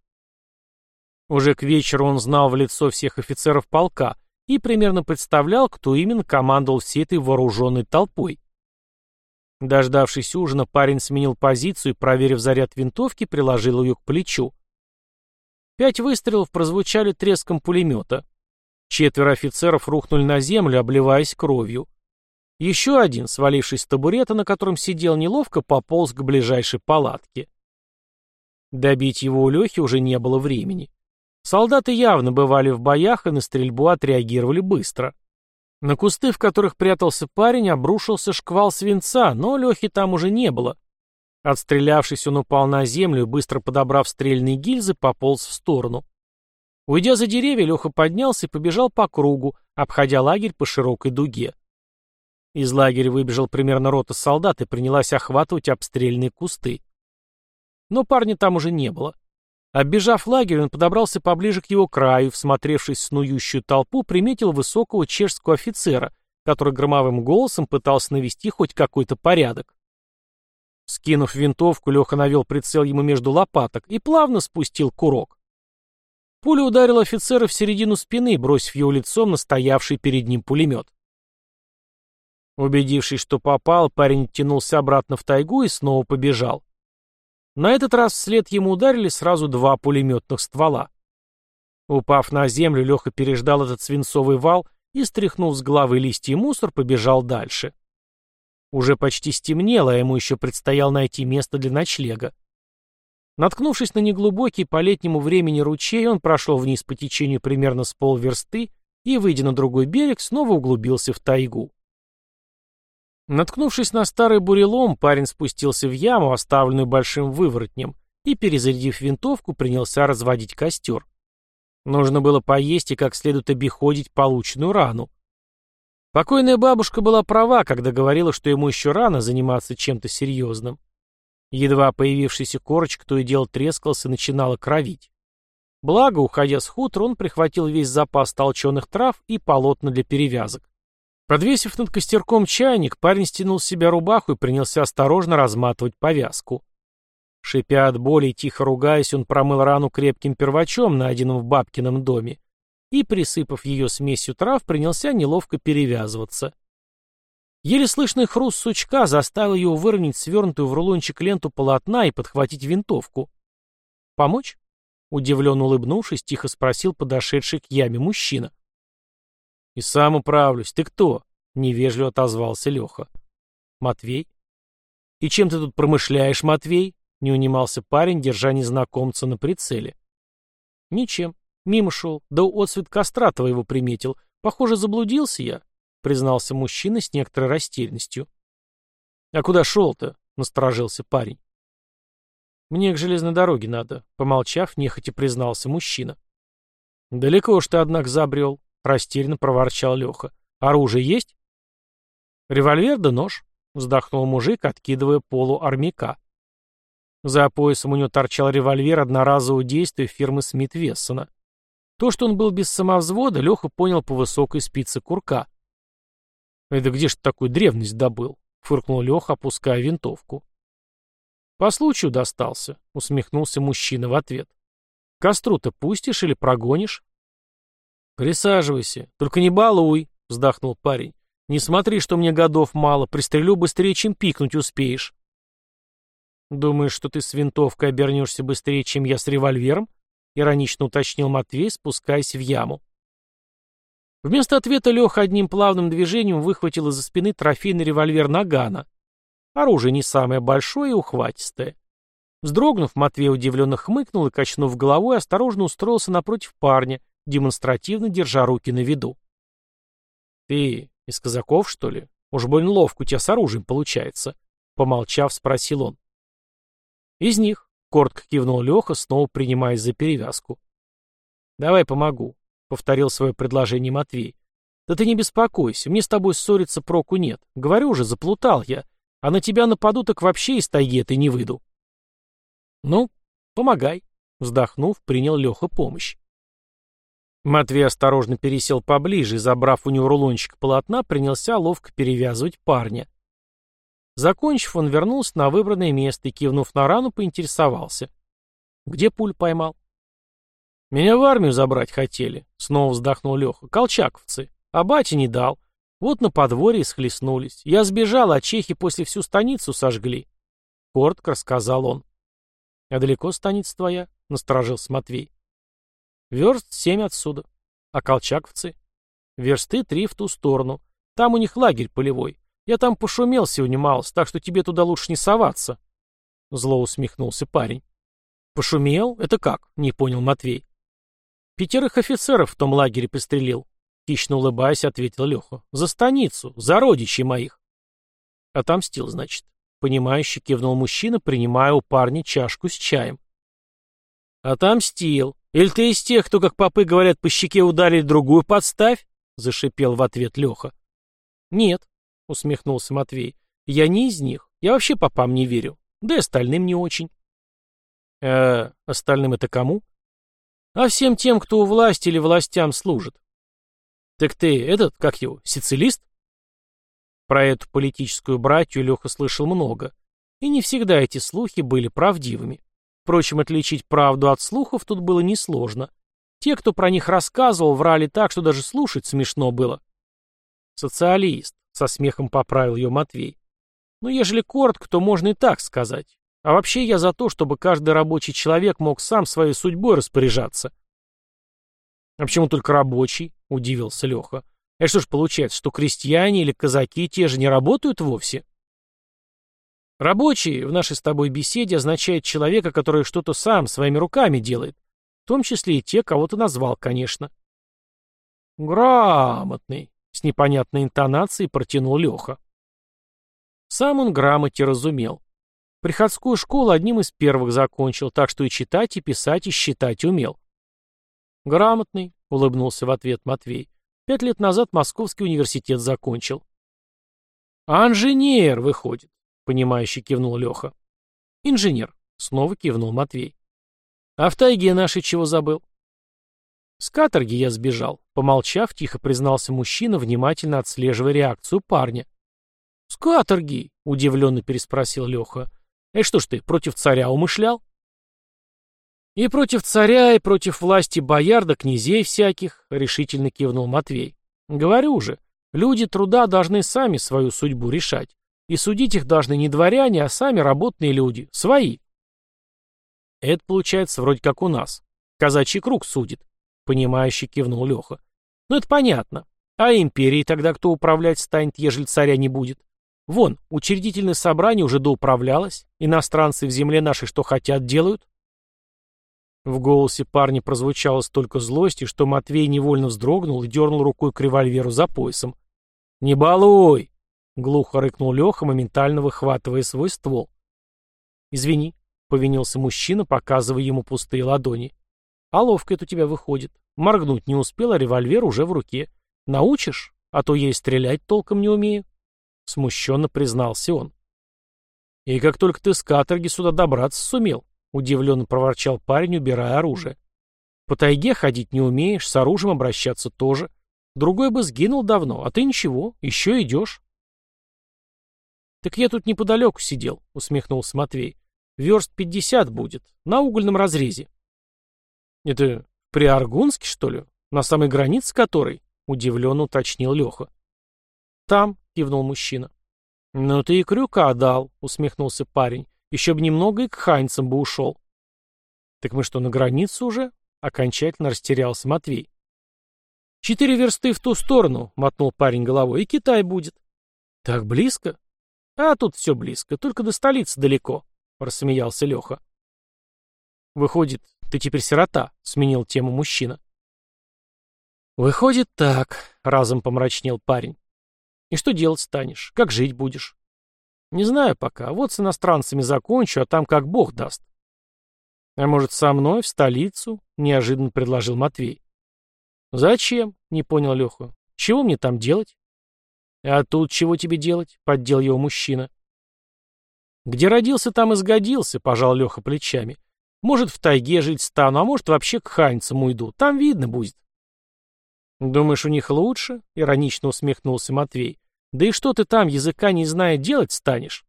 Уже к вечеру он знал в лицо всех офицеров полка, и примерно представлял, кто именно командовал всей этой вооруженной толпой. Дождавшись ужина, парень сменил позицию и, проверив заряд винтовки, приложил ее к плечу. Пять выстрелов прозвучали треском пулемета. Четверо офицеров рухнули на землю, обливаясь кровью. Еще один, свалившись с табурета, на котором сидел неловко, пополз к ближайшей палатке. Добить его у Лехи уже не было времени. Солдаты явно бывали в боях и на стрельбу отреагировали быстро. На кусты, в которых прятался парень, обрушился шквал свинца, но Лехи там уже не было. Отстрелявшись, он упал на землю и, быстро подобрав стрельные гильзы, пополз в сторону. Уйдя за деревья, Леха поднялся и побежал по кругу, обходя лагерь по широкой дуге. Из лагеря выбежал примерно рота солдат и принялась охватывать обстрельные кусты. Но парня там уже не было. Оббежав лагерь, он подобрался поближе к его краю, всмотревшись в снующую толпу, приметил высокого чешского офицера, который громовым голосом пытался навести хоть какой-то порядок. Скинув винтовку, Леха навел прицел ему между лопаток и плавно спустил курок. Пуля ударила офицера в середину спины, бросив его лицом на стоявший перед ним пулемет. Убедившись, что попал, парень тянулся обратно в тайгу и снова побежал. На этот раз вслед ему ударили сразу два пулеметных ствола. Упав на землю, Леха переждал этот свинцовый вал и, стряхнув с головы листья и мусор, побежал дальше. Уже почти стемнело, а ему еще предстояло найти место для ночлега. Наткнувшись на неглубокий по летнему времени ручей, он прошел вниз по течению примерно с полверсты и, выйдя на другой берег, снова углубился в тайгу. Наткнувшись на старый бурелом, парень спустился в яму, оставленную большим выворотнем, и, перезарядив винтовку, принялся разводить костер. Нужно было поесть и как следует обиходить полученную рану. Покойная бабушка была права, когда говорила, что ему еще рано заниматься чем-то серьезным. Едва появившийся корочка то и дело трескался и начинала кровить. Благо, уходя с хутора, он прихватил весь запас толченых трав и полотна для перевязок. Подвесив над костерком чайник, парень стянул с себя рубаху и принялся осторожно разматывать повязку. Шипя от боли и тихо ругаясь, он промыл рану крепким первачом, найденным в бабкином доме, и, присыпав ее смесью трав, принялся неловко перевязываться. Еле слышный хруст сучка заставил его выровнять свернутую в рулончик ленту полотна и подхватить винтовку. «Помочь?» Удивленно улыбнувшись, тихо спросил подошедший к яме мужчина. «И сам управлюсь. Ты кто?» — невежливо отозвался Леха. «Матвей?» «И чем ты тут промышляешь, Матвей?» — не унимался парень, держа незнакомца на прицеле. «Ничем. Мимо шел. Да отцвет костра твоего приметил. Похоже, заблудился я», — признался мужчина с некоторой растерянностью. «А куда шел-то?» — насторожился парень. «Мне к железной дороге надо», — помолчав, нехотя признался мужчина. «Далеко уж ты, однако, забрел», — растерянно проворчал Леха. «Оружие есть?» «Револьвер да нож», — вздохнул мужик, откидывая полу армяка. За поясом у него торчал револьвер одноразового действия фирмы Смит Вессона. То, что он был без самовзвода, Леха понял по высокой спице курка. «Это где ж такую древность добыл?» — фыркнул Леха, опуская винтовку. «По случаю достался», — усмехнулся мужчина в ответ. «Костру-то пустишь или прогонишь?» «Присаживайся. Только не балуй», — вздохнул парень. «Не смотри, что мне годов мало. Пристрелю быстрее, чем пикнуть успеешь». «Думаешь, что ты с винтовкой обернешься быстрее, чем я с револьвером?» — иронично уточнил Матвей, спускаясь в яму. Вместо ответа Леха одним плавным движением выхватил из-за спины трофейный револьвер Нагана. Оружие не самое большое и ухватистое. Вздрогнув, Матвей удивленно хмыкнул и, качнув головой, осторожно устроился напротив парня, демонстративно держа руки на виду. «Ты из казаков, что ли? Уж больно ловко у тебя с оружием получается», — помолчав, спросил он. «Из них», — коротко кивнул Леха, снова принимаясь за перевязку. «Давай помогу», — повторил свое предложение Матвей. «Да ты не беспокойся, мне с тобой ссориться проку нет. Говорю уже, заплутал я. А на тебя нападу, так вообще из тайги этой не выйду». «Ну, помогай», — вздохнув, принял Леха помощь. Матвей осторожно пересел поближе и, забрав у него рулончик полотна, принялся ловко перевязывать парня. Закончив, он вернулся на выбранное место и, кивнув на рану, поинтересовался. «Где пуль поймал?» «Меня в армию забрать хотели», — снова вздохнул Леха. «Колчаковцы. А батя не дал. Вот на подворье схлестнулись. Я сбежал, а чехи после всю станицу сожгли». Коротко рассказал он. «А далеко станица твоя?» — насторожился Матвей. «Верст семь отсюда. А колчаковцы?» «Версты три в ту сторону. Там у них лагерь полевой. Я там пошумел сегодня малость, так что тебе туда лучше не соваться. Зло усмехнулся парень. Пошумел? Это как? Не понял Матвей. Пятерых офицеров в том лагере пристрелил. Хищно улыбаясь, ответил Леха. За станицу, за родичей моих. Отомстил, значит. Понимающе кивнул мужчина, принимая у парня чашку с чаем. «Отомстил. Или ты из тех, кто, как попы говорят, по щеке ударить другую подставь?» — зашипел в ответ Леха. «Нет усмехнулся Матвей. Я не из них. Я вообще попам не верю. Да и остальным не очень. Э, остальным это кому? А всем тем, кто у власти или властям служит. Так ты этот, как его, сицилист? Про эту политическую братью Леха слышал много. И не всегда эти слухи были правдивыми. Впрочем, отличить правду от слухов тут было несложно. Те, кто про них рассказывал, врали так, что даже слушать смешно было. Социалист. Со смехом поправил ее Матвей. Ну, ежели коротко, то можно и так сказать. А вообще я за то, чтобы каждый рабочий человек мог сам своей судьбой распоряжаться. А почему только рабочий? Удивился Леха. Это что ж получается, что крестьяне или казаки те же не работают вовсе? Рабочий в нашей с тобой беседе означает человека, который что-то сам своими руками делает, в том числе и те, кого ты назвал, конечно. Грамотный, с непонятной интонацией протянул Леха. Сам он грамоте разумел. Приходскую школу одним из первых закончил, так что и читать, и писать, и считать умел. «Грамотный», — улыбнулся в ответ Матвей. «Пять лет назад Московский университет закончил». «А инженер, выходит», — понимающе кивнул Леха. «Инженер», — снова кивнул Матвей. «А в тайге нашей чего забыл?» «С каторги я сбежал», — помолчав, тихо признался мужчина, внимательно отслеживая реакцию парня. «С каторги?» — удивленно переспросил Леха. «Э, что ж ты, против царя умышлял?» «И против царя, и против власти бояр да князей всяких», — решительно кивнул Матвей. «Говорю же, люди труда должны сами свою судьбу решать. И судить их должны не дворяне, а сами работные люди, свои». «Это получается вроде как у нас. Казачий круг судит. Понимающе кивнул Леха. Ну это понятно. А империей тогда кто управлять станет, ежели царя не будет? Вон, учредительное собрание уже доуправлялось. Иностранцы в земле нашей что хотят, делают. В голосе парня прозвучало столько злости, что Матвей невольно вздрогнул и дернул рукой к револьверу за поясом. «Не балуй!» — глухо рыкнул Леха, моментально выхватывая свой ствол. «Извини», — повинился мужчина, показывая ему пустые ладони. А ловко это у тебя выходит. Моргнуть не успел, а револьвер уже в руке. Научишь? А то я и стрелять толком не умею. Смущенно признался он. И как только ты с каторги сюда добраться сумел, удивленно проворчал парень, убирая оружие. По тайге ходить не умеешь, с оружием обращаться тоже. Другой бы сгинул давно, а ты ничего, еще идешь. Так я тут неподалеку сидел, усмехнулся Матвей. Верст пятьдесят будет, на угольном разрезе. «Это при Аргунске, что ли? На самой границе которой?» — удивленно уточнил Леха. «Там», — кивнул мужчина. «Ну ты и крюка дал», — усмехнулся парень. Еще бы немного и к хайнцам бы ушел. Так мы что, на границу уже? Окончательно растерялся Матвей. Четыре версты в ту сторону, мотнул парень головой, и Китай будет. Так близко? А тут все близко, только до столицы далеко, рассмеялся Леха. Выходит, ты теперь сирота, сменил тему мужчина. Выходит так, разом помрачнел парень. И что делать станешь? Как жить будешь? Не знаю пока. Вот с иностранцами закончу, а там как бог даст. А может, со мной в столицу? Неожиданно предложил Матвей. Зачем? Не понял Леха. Чего мне там делать? А тут чего тебе делать? Поддел его мужчина. Где родился, там и сгодился, пожал Леха плечами. Может, в тайге жить стану, а может, вообще к ханьцам уйду. Там видно будет. «Думаешь, у них лучше?» — иронично усмехнулся Матвей. «Да и что ты там, языка не зная, делать станешь?»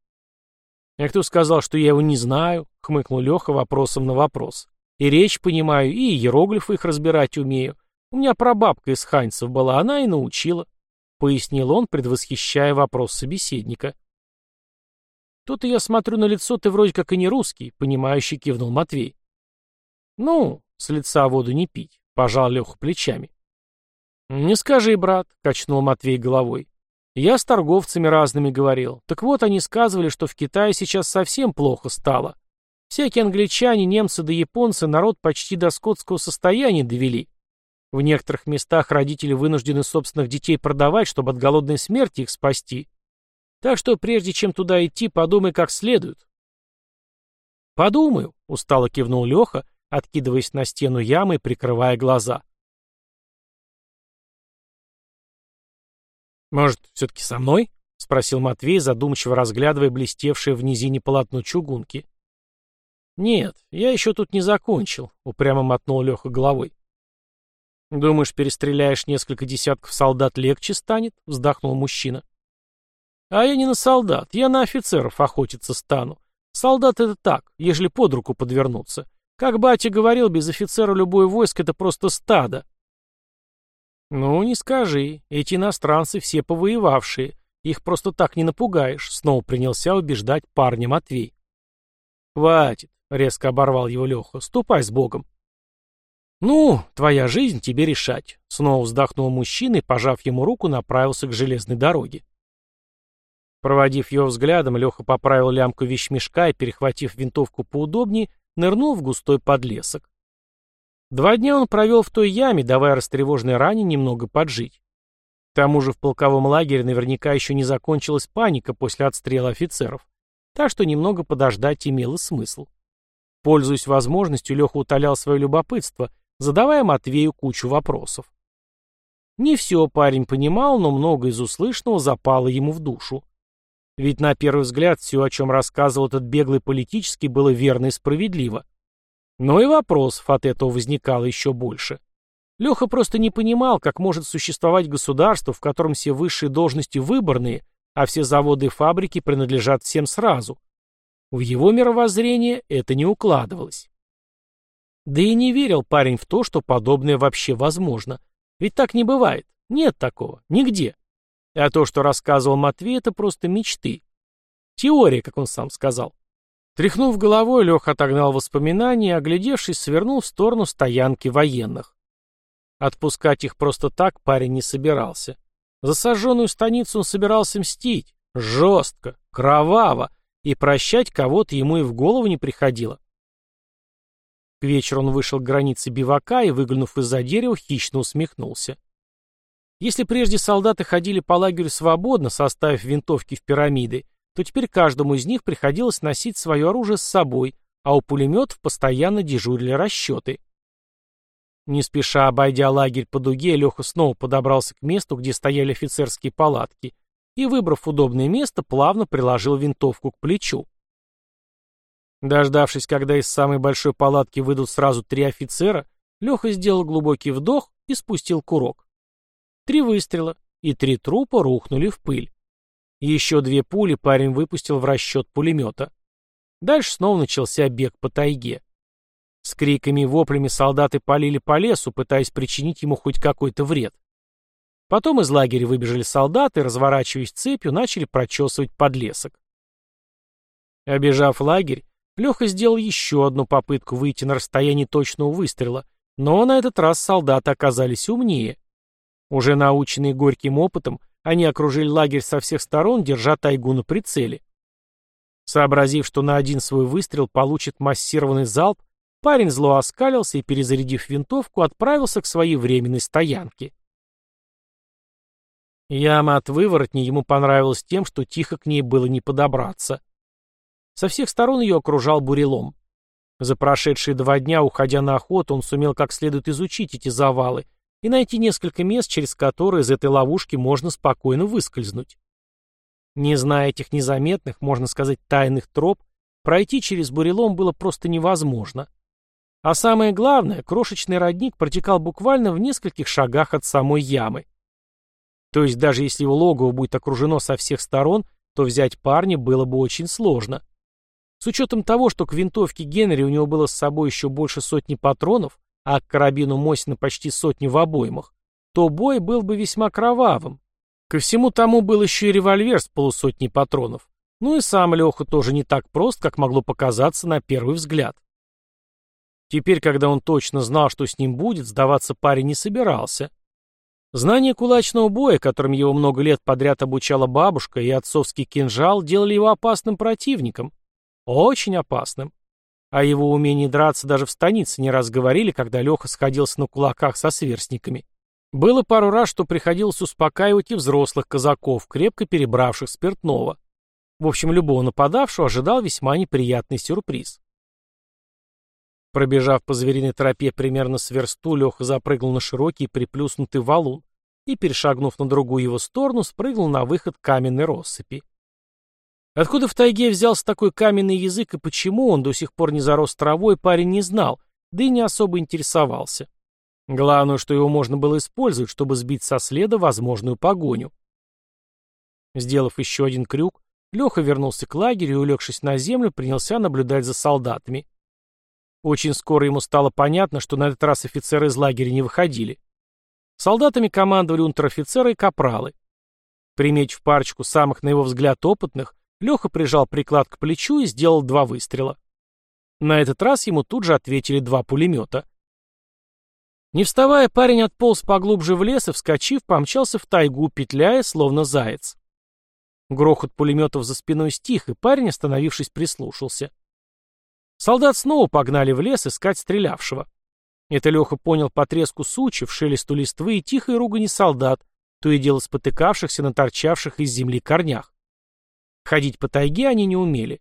«А кто сказал, что я его не знаю?» — хмыкнул Леха вопросом на вопрос. «И речь понимаю, и иероглифы их разбирать умею. У меня прабабка из ханьцев была, она и научила», — пояснил он, предвосхищая вопрос собеседника. «Тут я смотрю на лицо, ты вроде как и не русский», — понимающий кивнул Матвей. «Ну, с лица воду не пить», — пожал Леха плечами. «Не скажи, брат», — качнул Матвей головой. «Я с торговцами разными говорил. Так вот, они сказывали, что в Китае сейчас совсем плохо стало. Всякие англичане, немцы да японцы народ почти до скотского состояния довели. В некоторых местах родители вынуждены собственных детей продавать, чтобы от голодной смерти их спасти. Так что прежде чем туда идти, подумай как следует». «Подумаю», — устало кивнул Леха, откидываясь на стену ямы и прикрывая глаза. «Может, все-таки со мной?» — спросил Матвей, задумчиво разглядывая блестевшее в низине полотно чугунки. «Нет, я еще тут не закончил», — упрямо мотнул Леха головой. «Думаешь, перестреляешь несколько десятков солдат легче станет?» — вздохнул мужчина. «А я не на солдат, я на офицеров охотиться стану. Солдат — это так, ежели под руку подвернуться. Как батя говорил, без офицера любое войско — это просто стадо. «Ну, не скажи. Эти иностранцы все повоевавшие. Их просто так не напугаешь», — снова принялся убеждать парня Матвей. «Хватит», — резко оборвал его Леха. «Ступай с Богом». «Ну, твоя жизнь тебе решать», — снова вздохнул мужчина и, пожав ему руку, направился к железной дороге. Проводив его взглядом, Леха поправил лямку вещмешка и, перехватив винтовку поудобнее, нырнул в густой подлесок. Два дня он провел в той яме, давая растревоженной ране немного поджить. К тому же в полковом лагере наверняка еще не закончилась паника после отстрела офицеров, так что немного подождать имело смысл. Пользуясь возможностью, Леха утолял свое любопытство, задавая Матвею кучу вопросов. Не все парень понимал, но много из услышанного запало ему в душу. Ведь на первый взгляд все, о чем рассказывал этот беглый политический, было верно и справедливо. Но и вопросов от этого возникало еще больше. Леха просто не понимал, как может существовать государство, в котором все высшие должности выборные, а все заводы и фабрики принадлежат всем сразу. В его мировоззрение это не укладывалось. Да и не верил парень в то, что подобное вообще возможно. Ведь так не бывает. Нет такого. Нигде. А то, что рассказывал Матвей, это просто мечты. Теория, как он сам сказал. Тряхнув головой, Леха отогнал воспоминания и, оглядевшись, свернул в сторону стоянки военных. Отпускать их просто так парень не собирался. За сожженную станицу он собирался мстить. Жестко, кроваво, и прощать кого-то ему и в голову не приходило. К вечеру он вышел к границе бивака и, выглянув из-за дерева, хищно усмехнулся. Если прежде солдаты ходили по лагерю свободно, составив винтовки в пирамиды, то теперь каждому из них приходилось носить свое оружие с собой, а у пулеметов постоянно дежурили расчеты. Не спеша обойдя лагерь по дуге, Леха снова подобрался к месту, где стояли офицерские палатки, и, выбрав удобное место, плавно приложил винтовку к плечу. Дождавшись, когда из самой большой палатки выйдут сразу три офицера, Леха сделал глубокий вдох и спустил курок. Три выстрела, и три трупа рухнули в пыль. Еще две пули парень выпустил в расчет пулемета. Дальше снова начался бег по тайге. С криками и воплями солдаты полили по лесу, пытаясь причинить ему хоть какой-то вред. Потом из лагеря выбежали солдаты, разворачиваясь цепью, начали прочесывать подлесок. Обежав лагерь, Леха сделал еще одну попытку выйти на расстояние точного выстрела, но на этот раз солдаты оказались умнее. Уже наученные горьким опытом, они окружили лагерь со всех сторон, держа тайгу на прицеле. Сообразив, что на один свой выстрел получит массированный залп, парень зло оскалился и, перезарядив винтовку, отправился к своей временной стоянке. Яма от выворотни ему понравилась тем, что тихо к ней было не подобраться. Со всех сторон ее окружал бурелом. За прошедшие два дня, уходя на охоту, он сумел как следует изучить эти завалы и найти несколько мест, через которые из этой ловушки можно спокойно выскользнуть. Не зная этих незаметных, можно сказать, тайных троп, пройти через бурелом было просто невозможно. А самое главное, крошечный родник протекал буквально в нескольких шагах от самой ямы. То есть даже если его логово будет окружено со всех сторон, то взять парня было бы очень сложно. С учетом того, что к винтовке Генри у него было с собой еще больше сотни патронов, а к карабину Мосина почти сотни в обоймах, то бой был бы весьма кровавым. Ко всему тому был еще и револьвер с полусотней патронов. Ну и сам Леха тоже не так прост, как могло показаться на первый взгляд. Теперь, когда он точно знал, что с ним будет, сдаваться парень не собирался. Знание кулачного боя, которым его много лет подряд обучала бабушка, и отцовский кинжал делали его опасным противником. Очень опасным. О его умении драться даже в станице не раз говорили, когда Леха сходился на кулаках со сверстниками. Было пару раз, что приходилось успокаивать и взрослых казаков, крепко перебравших спиртного. В общем, любого нападавшего ожидал весьма неприятный сюрприз. Пробежав по звериной тропе примерно с версту, Леха запрыгнул на широкий приплюснутый валун и, перешагнув на другую его сторону, спрыгнул на выход каменной россыпи. Откуда в тайге взялся такой каменный язык и почему он до сих пор не зарос травой, парень не знал, да и не особо интересовался. Главное, что его можно было использовать, чтобы сбить со следа возможную погоню. Сделав еще один крюк, Леха вернулся к лагерю и, улегшись на землю, принялся наблюдать за солдатами. Очень скоро ему стало понятно, что на этот раз офицеры из лагеря не выходили. Солдатами командовали унтер-офицеры и капралы. Приметив парочку самых, на его взгляд, опытных, Леха прижал приклад к плечу и сделал два выстрела. На этот раз ему тут же ответили два пулемета. Не вставая, парень отполз поглубже в лес и, вскочив, помчался в тайгу, петляя, словно заяц. Грохот пулеметов за спиной стих, и парень, остановившись, прислушался. Солдат снова погнали в лес искать стрелявшего. Это Леха понял по треску сучьев, шелесту листвы и тихой ругани солдат, то и дело спотыкавшихся на торчавших из земли корнях. Ходить по тайге они не умели.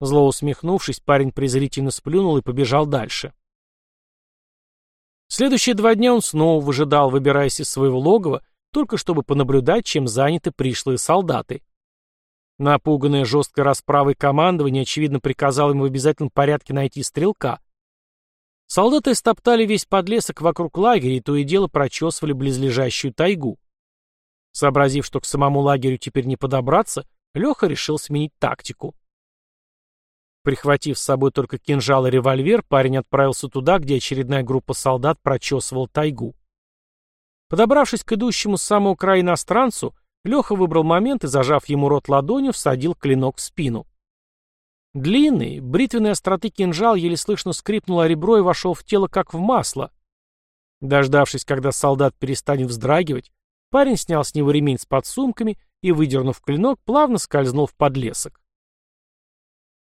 Зло усмехнувшись, парень презрительно сплюнул и побежал дальше. Следующие два дня он снова выжидал, выбираясь из своего логова, только чтобы понаблюдать, чем заняты пришлые солдаты. Напуганное жесткой расправой командование, очевидно, приказало ему в обязательном порядке найти стрелка. Солдаты стоптали весь подлесок вокруг лагеря и то и дело прочесывали близлежащую тайгу. Сообразив, что к самому лагерю теперь не подобраться, Леха решил сменить тактику. Прихватив с собой только кинжал и револьвер, парень отправился туда, где очередная группа солдат прочесывала тайгу. Подобравшись к идущему с самого края иностранцу, Леха выбрал момент и, зажав ему рот ладонью, всадил клинок в спину. Длинный, бритвенной остроты кинжал еле слышно скрипнул о ребро и вошел в тело как в масло. Дождавшись, когда солдат перестанет вздрагивать, парень снял с него ремень с подсумками и, выдернув клинок, плавно скользнул в подлесок.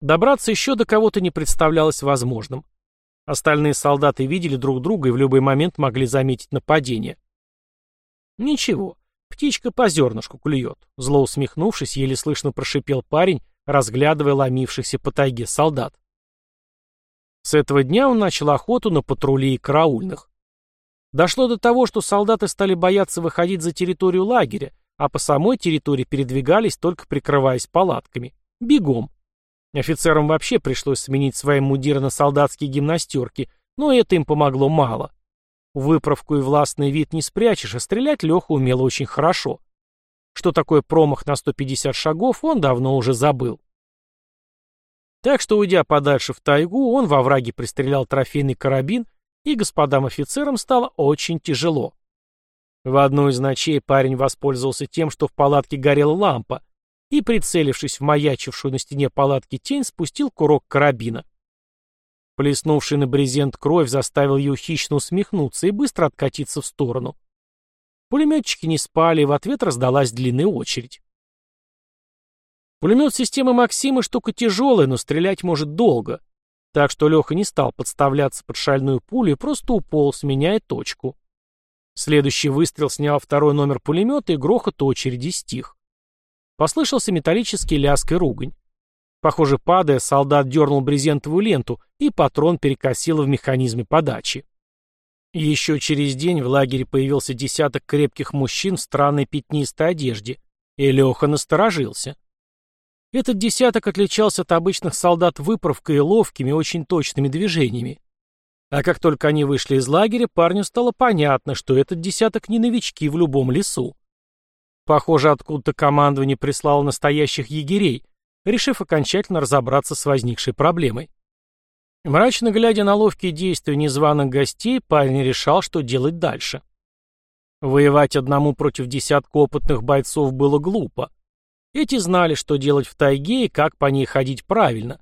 Добраться еще до кого-то не представлялось возможным. Остальные солдаты видели друг друга и в любой момент могли заметить нападение. Ничего, Птичка по зернышку клюет. Зло усмехнувшись, еле слышно прошипел парень, разглядывая ломившихся по тайге солдат. С этого дня он начал охоту на патрули и караульных. Дошло до того, что солдаты стали бояться выходить за территорию лагеря, а по самой территории передвигались, только прикрываясь палатками. Бегом. Офицерам вообще пришлось сменить свои мундиры на солдатские гимнастерки, но это им помогло мало. Выправку и властный вид не спрячешь, а стрелять Леха умел очень хорошо. Что такое промах на 150 шагов, он давно уже забыл. Так что, уйдя подальше в тайгу, он во враге пристрелял трофейный карабин, и господам офицерам стало очень тяжело. В одну из ночей парень воспользовался тем, что в палатке горела лампа, и, прицелившись в маячившую на стене палатки тень, спустил курок карабина. Плеснувший на брезент кровь заставил ее хищно усмехнуться и быстро откатиться в сторону. Пулеметчики не спали, и в ответ раздалась длинная очередь. Пулемет системы «Максима» штука тяжелая, но стрелять может долго. Так что Леха не стал подставляться под шальную пулю и просто уполз, меняя точку. Следующий выстрел снял второй номер пулемета, и грохот очереди стих. Послышался металлический лязг и ругань. Похоже, падая, солдат дернул брезентовую ленту, и патрон перекосило в механизме подачи. Еще через день в лагере появился десяток крепких мужчин в странной пятнистой одежде, и Леха насторожился. Этот десяток отличался от обычных солдат выправкой и ловкими, очень точными движениями. А как только они вышли из лагеря, парню стало понятно, что этот десяток не новички в любом лесу. Похоже, откуда-то командование прислало настоящих егерей, решив окончательно разобраться с возникшей проблемой. Мрачно глядя на ловкие действия незваных гостей, парень решал, что делать дальше. Воевать одному против десятка опытных бойцов было глупо. Эти знали, что делать в тайге и как по ней ходить правильно.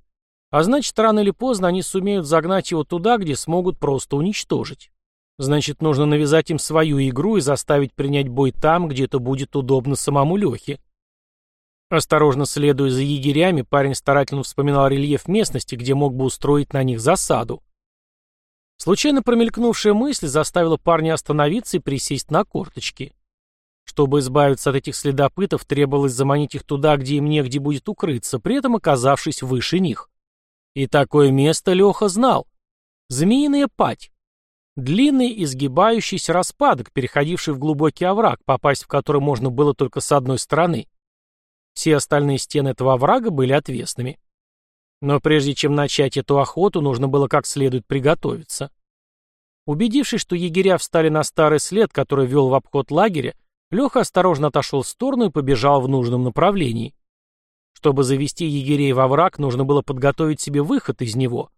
А значит, рано или поздно они сумеют загнать его туда, где смогут просто уничтожить. Значит, нужно навязать им свою игру и заставить принять бой там, где это будет удобно самому Лехе. Осторожно следуя за егерями, парень старательно вспоминал рельеф местности, где мог бы устроить на них засаду. Случайно промелькнувшая мысль заставила парня остановиться и присесть на корточки. Чтобы избавиться от этих следопытов, требовалось заманить их туда, где им негде будет укрыться, при этом оказавшись выше них. И такое место Леха знал. Змеиная пать. Длинный изгибающийся распадок, переходивший в глубокий овраг, попасть в который можно было только с одной стороны. Все остальные стены этого оврага были отвесными. Но прежде чем начать эту охоту, нужно было как следует приготовиться. Убедившись, что егеря встали на старый след, который вел в обход лагеря, Леха осторожно отошел в сторону и побежал в нужном направлении. Чтобы завести егерей во враг, нужно было подготовить себе выход из него.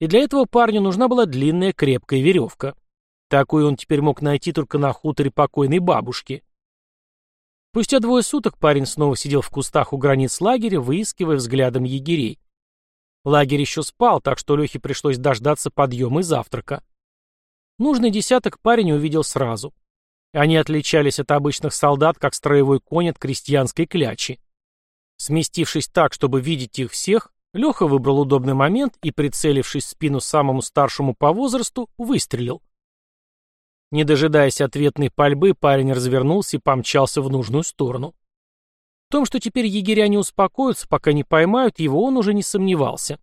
И для этого парню нужна была длинная крепкая веревка. Такую он теперь мог найти только на хуторе покойной бабушки. Спустя двое суток парень снова сидел в кустах у границ лагеря, выискивая взглядом егерей. Лагерь еще спал, так что Лехе пришлось дождаться подъема и завтрака. Нужный десяток парень увидел сразу. Они отличались от обычных солдат, как строевой конь от крестьянской клячи. Сместившись так, чтобы видеть их всех, Леха выбрал удобный момент и, прицелившись в спину самому старшему по возрасту, выстрелил. Не дожидаясь ответной пальбы, парень развернулся и помчался в нужную сторону. В том, что теперь егеря не успокоятся, пока не поймают его, он уже не сомневался.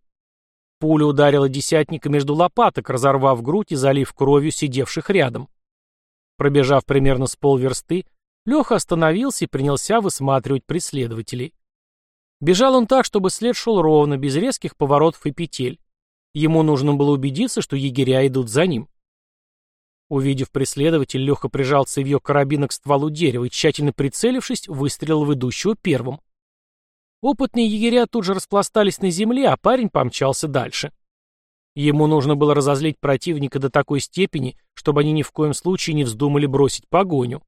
Пуля ударила десятника между лопаток, разорвав грудь и залив кровью сидевших рядом. Пробежав примерно с полверсты, Леха остановился и принялся высматривать преследователей. Бежал он так, чтобы след шел ровно, без резких поворотов и петель. Ему нужно было убедиться, что егеря идут за ним. Увидев преследователь, Леха прижал цевье карабина к стволу дерева и, тщательно прицелившись, выстрелил в идущего первым. Опытные егеря тут же распластались на земле, а парень помчался дальше. Ему нужно было разозлить противника до такой степени, чтобы они ни в коем случае не вздумали бросить погоню.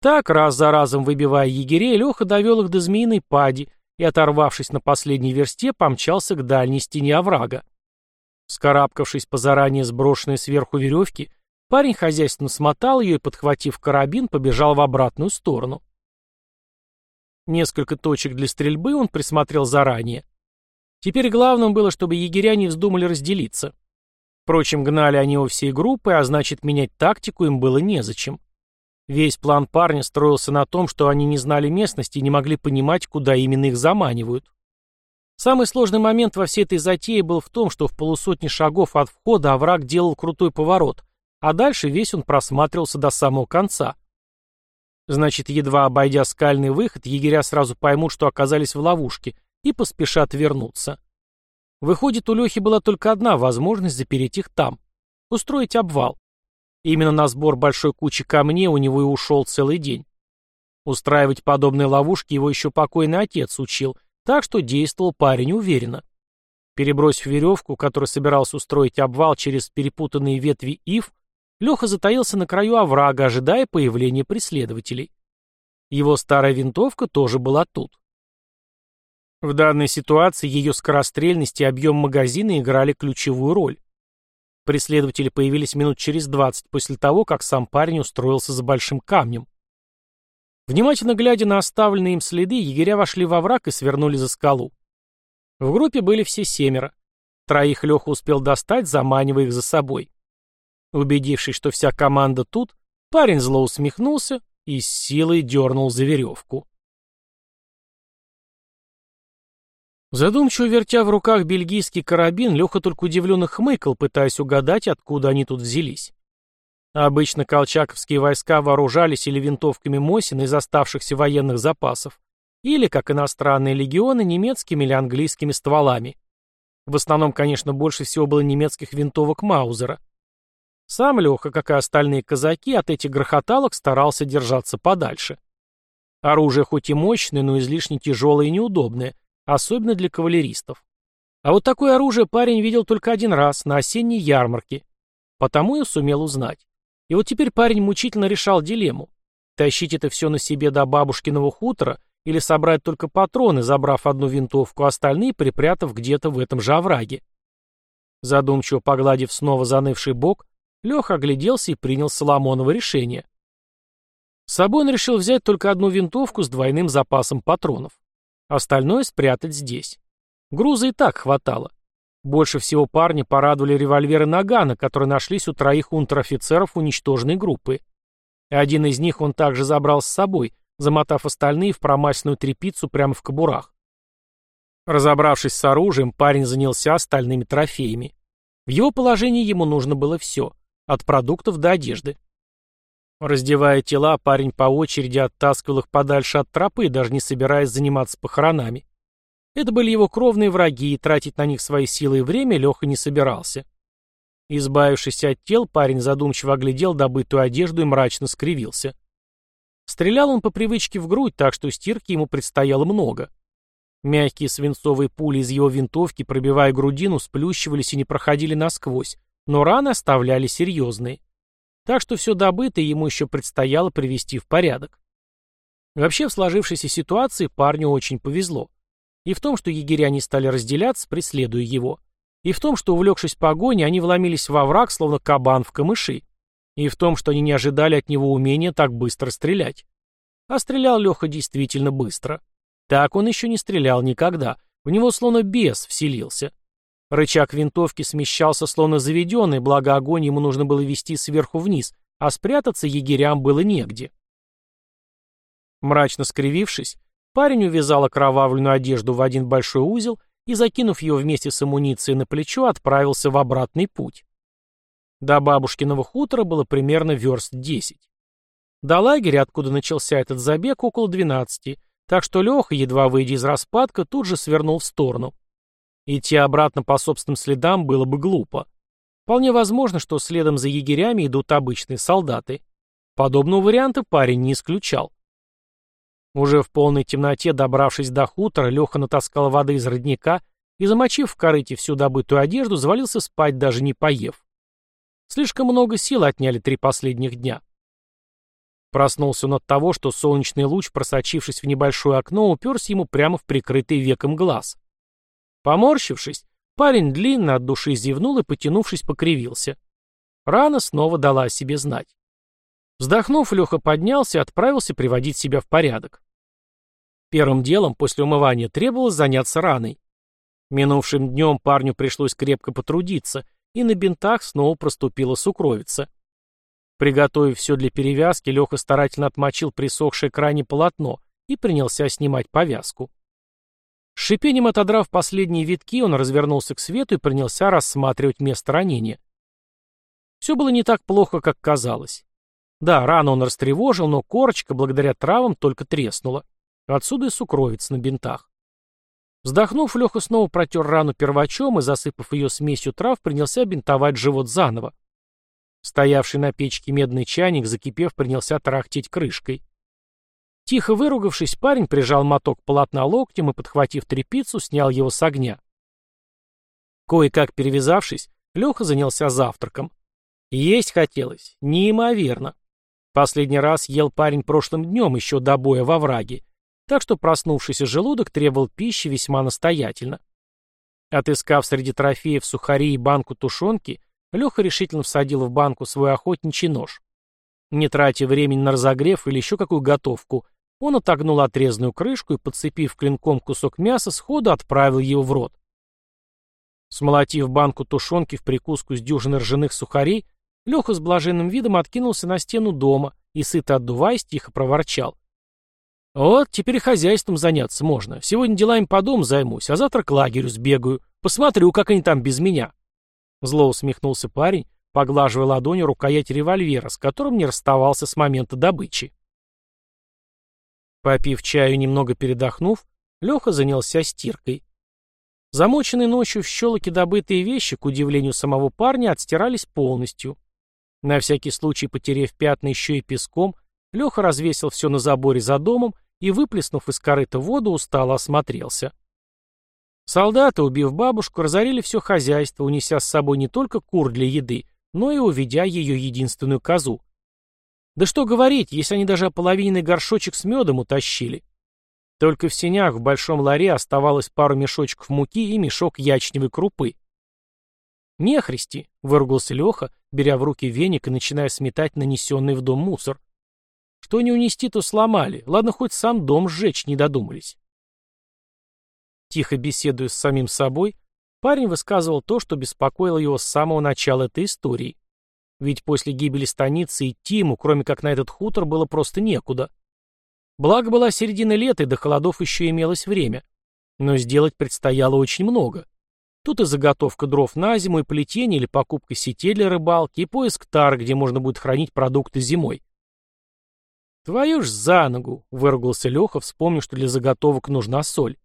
Так, раз за разом выбивая егерей, Леха довел их до змеиной пади и, оторвавшись на последней версте, помчался к дальней стене оврага. Скарабкавшись по заранее сброшенной сверху веревке, парень хозяйственно смотал ее и, подхватив карабин, побежал в обратную сторону. Несколько точек для стрельбы он присмотрел заранее. Теперь главным было, чтобы егеря не вздумали разделиться. Впрочем, гнали они его всей группой, а значит, менять тактику им было незачем. Весь план парня строился на том, что они не знали местности и не могли понимать, куда именно их заманивают. Самый сложный момент во всей этой затее был в том, что в полусотни шагов от входа овраг делал крутой поворот, а дальше весь он просматривался до самого конца. Значит, едва обойдя скальный выход, егеря сразу поймут, что оказались в ловушке, и поспешат вернуться. Выходит, у Лехи была только одна возможность запереть их там. Устроить обвал. Именно на сбор большой кучи камней у него и ушел целый день. Устраивать подобные ловушки его еще покойный отец учил, так что действовал парень уверенно. Перебросив веревку, которой собирался устроить обвал через перепутанные ветви ив, Леха затаился на краю оврага, ожидая появления преследователей. Его старая винтовка тоже была тут. В данной ситуации ее скорострельность и объем магазина играли ключевую роль. Преследователи появились минут через двадцать после того, как сам парень устроился за большим камнем. Внимательно глядя на оставленные им следы, егеря вошли во враг и свернули за скалу. В группе были все семеро. Троих Леха успел достать, заманивая их за собой. Убедившись, что вся команда тут, парень зло усмехнулся и с силой дернул за веревку. Задумчиво вертя в руках бельгийский карабин, Леха только удивленно хмыкал, пытаясь угадать, откуда они тут взялись. Обычно колчаковские войска вооружались или винтовками Мосина из оставшихся военных запасов, или, как иностранные легионы, немецкими или английскими стволами. В основном, конечно, больше всего было немецких винтовок Маузера. Сам Леха, как и остальные казаки, от этих грохоталок старался держаться подальше. Оружие хоть и мощное, но излишне тяжелое и неудобное, особенно для кавалеристов. А вот такое оружие парень видел только один раз, на осенней ярмарке. Потому и сумел узнать. И вот теперь парень мучительно решал дилемму. Тащить это все на себе до бабушкиного хутора или собрать только патроны, забрав одну винтовку, а остальные припрятав где-то в этом же овраге. Задумчиво погладив снова занывший бок, Леха огляделся и принял Соломоново решение. С собой он решил взять только одну винтовку с двойным запасом патронов. Остальное спрятать здесь. Груза и так хватало. Больше всего парни порадовали револьверы Нагана, которые нашлись у троих унтер-офицеров уничтоженной группы. Один из них он также забрал с собой, замотав остальные в промасленную тряпицу прямо в кобурах. Разобравшись с оружием, парень занялся остальными трофеями. В его положении ему нужно было все, от продуктов до одежды. Раздевая тела, парень по очереди оттаскивал их подальше от тропы, даже не собираясь заниматься похоронами. Это были его кровные враги, и тратить на них свои силы и время Леха не собирался. Избавившись от тел, парень задумчиво оглядел добытую одежду и мрачно скривился. Стрелял он по привычке в грудь, так что стирки ему предстояло много. Мягкие свинцовые пули из его винтовки, пробивая грудину, сплющивались и не проходили насквозь, но раны оставляли серьезные. Так что все добытое ему еще предстояло привести в порядок. Вообще в сложившейся ситуации парню очень повезло. И в том, что егеря не стали разделяться, преследуя его. И в том, что, увлекшись погоней, они вломились во враг, словно кабан в камыши. И в том, что они не ожидали от него умения так быстро стрелять. А стрелял Леха действительно быстро. Так он еще не стрелял никогда. В него словно бес вселился. Рычаг винтовки смещался словно заведенный, благо огонь ему нужно было вести сверху вниз, а спрятаться егерям было негде. Мрачно скривившись, парень увязал окровавленную одежду в один большой узел и, закинув ее вместе с амуницией на плечо, отправился в обратный путь. До бабушкиного хутора было примерно верст десять. До лагеря, откуда начался этот забег, около двенадцати, так что Леха, едва выйдя из распадка, тут же свернул в сторону. Идти обратно по собственным следам было бы глупо. Вполне возможно, что следом за егерями идут обычные солдаты. Подобного варианта парень не исключал. Уже в полной темноте, добравшись до хутора, Леха натаскал воды из родника и, замочив в корыте всю добытую одежду, завалился спать, даже не поев. Слишком много сил отняли три последних дня. Проснулся он от того, что солнечный луч, просочившись в небольшое окно, уперся ему прямо в прикрытый веком глаз. Поморщившись, парень длинно от души зевнул и, потянувшись, покривился. Рана снова дала о себе знать. Вздохнув, Леха поднялся и отправился приводить себя в порядок. Первым делом после умывания требовалось заняться раной. Минувшим днем парню пришлось крепко потрудиться, и на бинтах снова проступила сукровица. Приготовив все для перевязки, Леха старательно отмочил присохшее крайне полотно и принялся снимать повязку. С шипением отодрав последние витки, он развернулся к свету и принялся рассматривать место ранения. Все было не так плохо, как казалось. Да, рану он растревожил, но корочка, благодаря травам, только треснула. Отсюда и сукровица на бинтах. Вздохнув, Леха снова протер рану первачом и, засыпав ее смесью трав, принялся бинтовать живот заново. Стоявший на печке медный чайник, закипев, принялся тарахтеть крышкой. Тихо выругавшись, парень прижал моток полотна локтем и, подхватив трепицу, снял его с огня. Кое-как перевязавшись, Леха занялся завтраком. Есть хотелось. Неимоверно. Последний раз ел парень прошлым днем, еще до боя во враге. так что проснувшийся желудок требовал пищи весьма настоятельно. Отыскав среди трофеев сухари и банку тушенки, Леха решительно всадил в банку свой охотничий нож. Не тратя времени на разогрев или еще какую готовку, он отогнул отрезанную крышку и, подцепив клинком кусок мяса, сходу отправил его в рот. Смолотив банку тушенки в прикуску с дюжины ржаных сухарей, Леха с блаженным видом откинулся на стену дома и, сыто отдуваясь, тихо проворчал. «Вот, теперь хозяйством заняться можно. Сегодня делами по дому займусь, а завтра к лагерю сбегаю. Посмотрю, как они там без меня». Зло усмехнулся парень, поглаживая ладонью рукоять револьвера, с которым не расставался с момента добычи. Попив чаю и немного передохнув, Леха занялся стиркой. Замоченные ночью в щелоке добытые вещи, к удивлению самого парня, отстирались полностью. На всякий случай, потерев пятна еще и песком, Леха развесил все на заборе за домом и, выплеснув из корыта воду, устало осмотрелся. Солдаты, убив бабушку, разорили все хозяйство, унеся с собой не только кур для еды, но и уведя ее единственную козу. Да что говорить, если они даже ополовиненный горшочек с медом утащили. Только в сенях в большом ларе оставалось пару мешочков муки и мешок ячневой крупы. «Нехристи!» — выругался Леха, беря в руки веник и начиная сметать нанесенный в дом мусор. «Что не унести, то сломали. Ладно, хоть сам дом сжечь не додумались». Тихо беседуя с самим собой, парень высказывал то, что беспокоило его с самого начала этой истории. Ведь после гибели станицы идти ему, кроме как на этот хутор, было просто некуда. Благо была середина лета, и до холодов еще имелось время. Но сделать предстояло очень много. Тут и заготовка дров на зиму, и плетение или покупка сетей для рыбалки, и поиск тар, где можно будет хранить продукты зимой. «Твою ж за ногу!» — выругался Леха, вспомнив, что для заготовок нужна соль.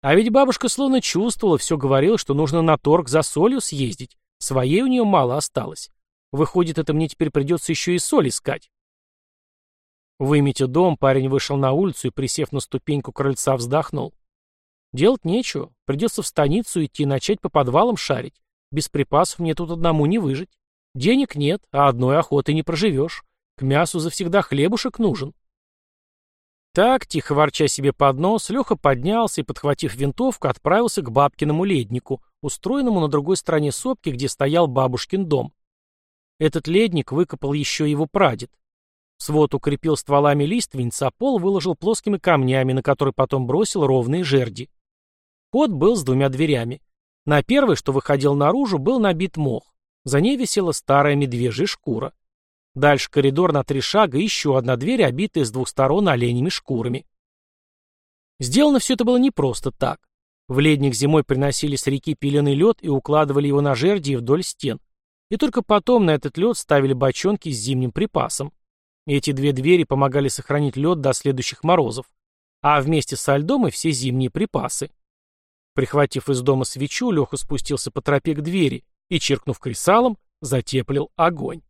А ведь бабушка словно чувствовала, все говорила, что нужно на торг за солью съездить. Своей у нее мало осталось. Выходит, это мне теперь придется еще и соль искать. Выметя дом, парень вышел на улицу и, присев на ступеньку крыльца, вздохнул. Делать нечего, придется в станицу идти и начать по подвалам шарить. Без припасов мне тут одному не выжить. Денег нет, а одной охоты не проживешь. К мясу завсегда хлебушек нужен. Так, тихо ворча себе под нос, Леха поднялся и, подхватив винтовку, отправился к бабкиному леднику, устроенному на другой стороне сопки, где стоял бабушкин дом. Этот ледник выкопал еще его прадед. Свод укрепил стволами лиственниц, а пол выложил плоскими камнями, на которые потом бросил ровные жерди. Ход был с двумя дверями. На первой, что выходил наружу, был набит мох. За ней висела старая медвежья шкура. Дальше коридор на три шага, еще одна дверь, обитая с двух сторон оленями шкурами. Сделано все это было не просто так. В ледник зимой приносили с реки пеленый лед и укладывали его на жерди вдоль стен. И только потом на этот лед ставили бочонки с зимним припасом. Эти две двери помогали сохранить лед до следующих морозов, а вместе со льдом и все зимние припасы. Прихватив из дома свечу, Леха спустился по тропе к двери и, чиркнув кресалом, затеплил огонь.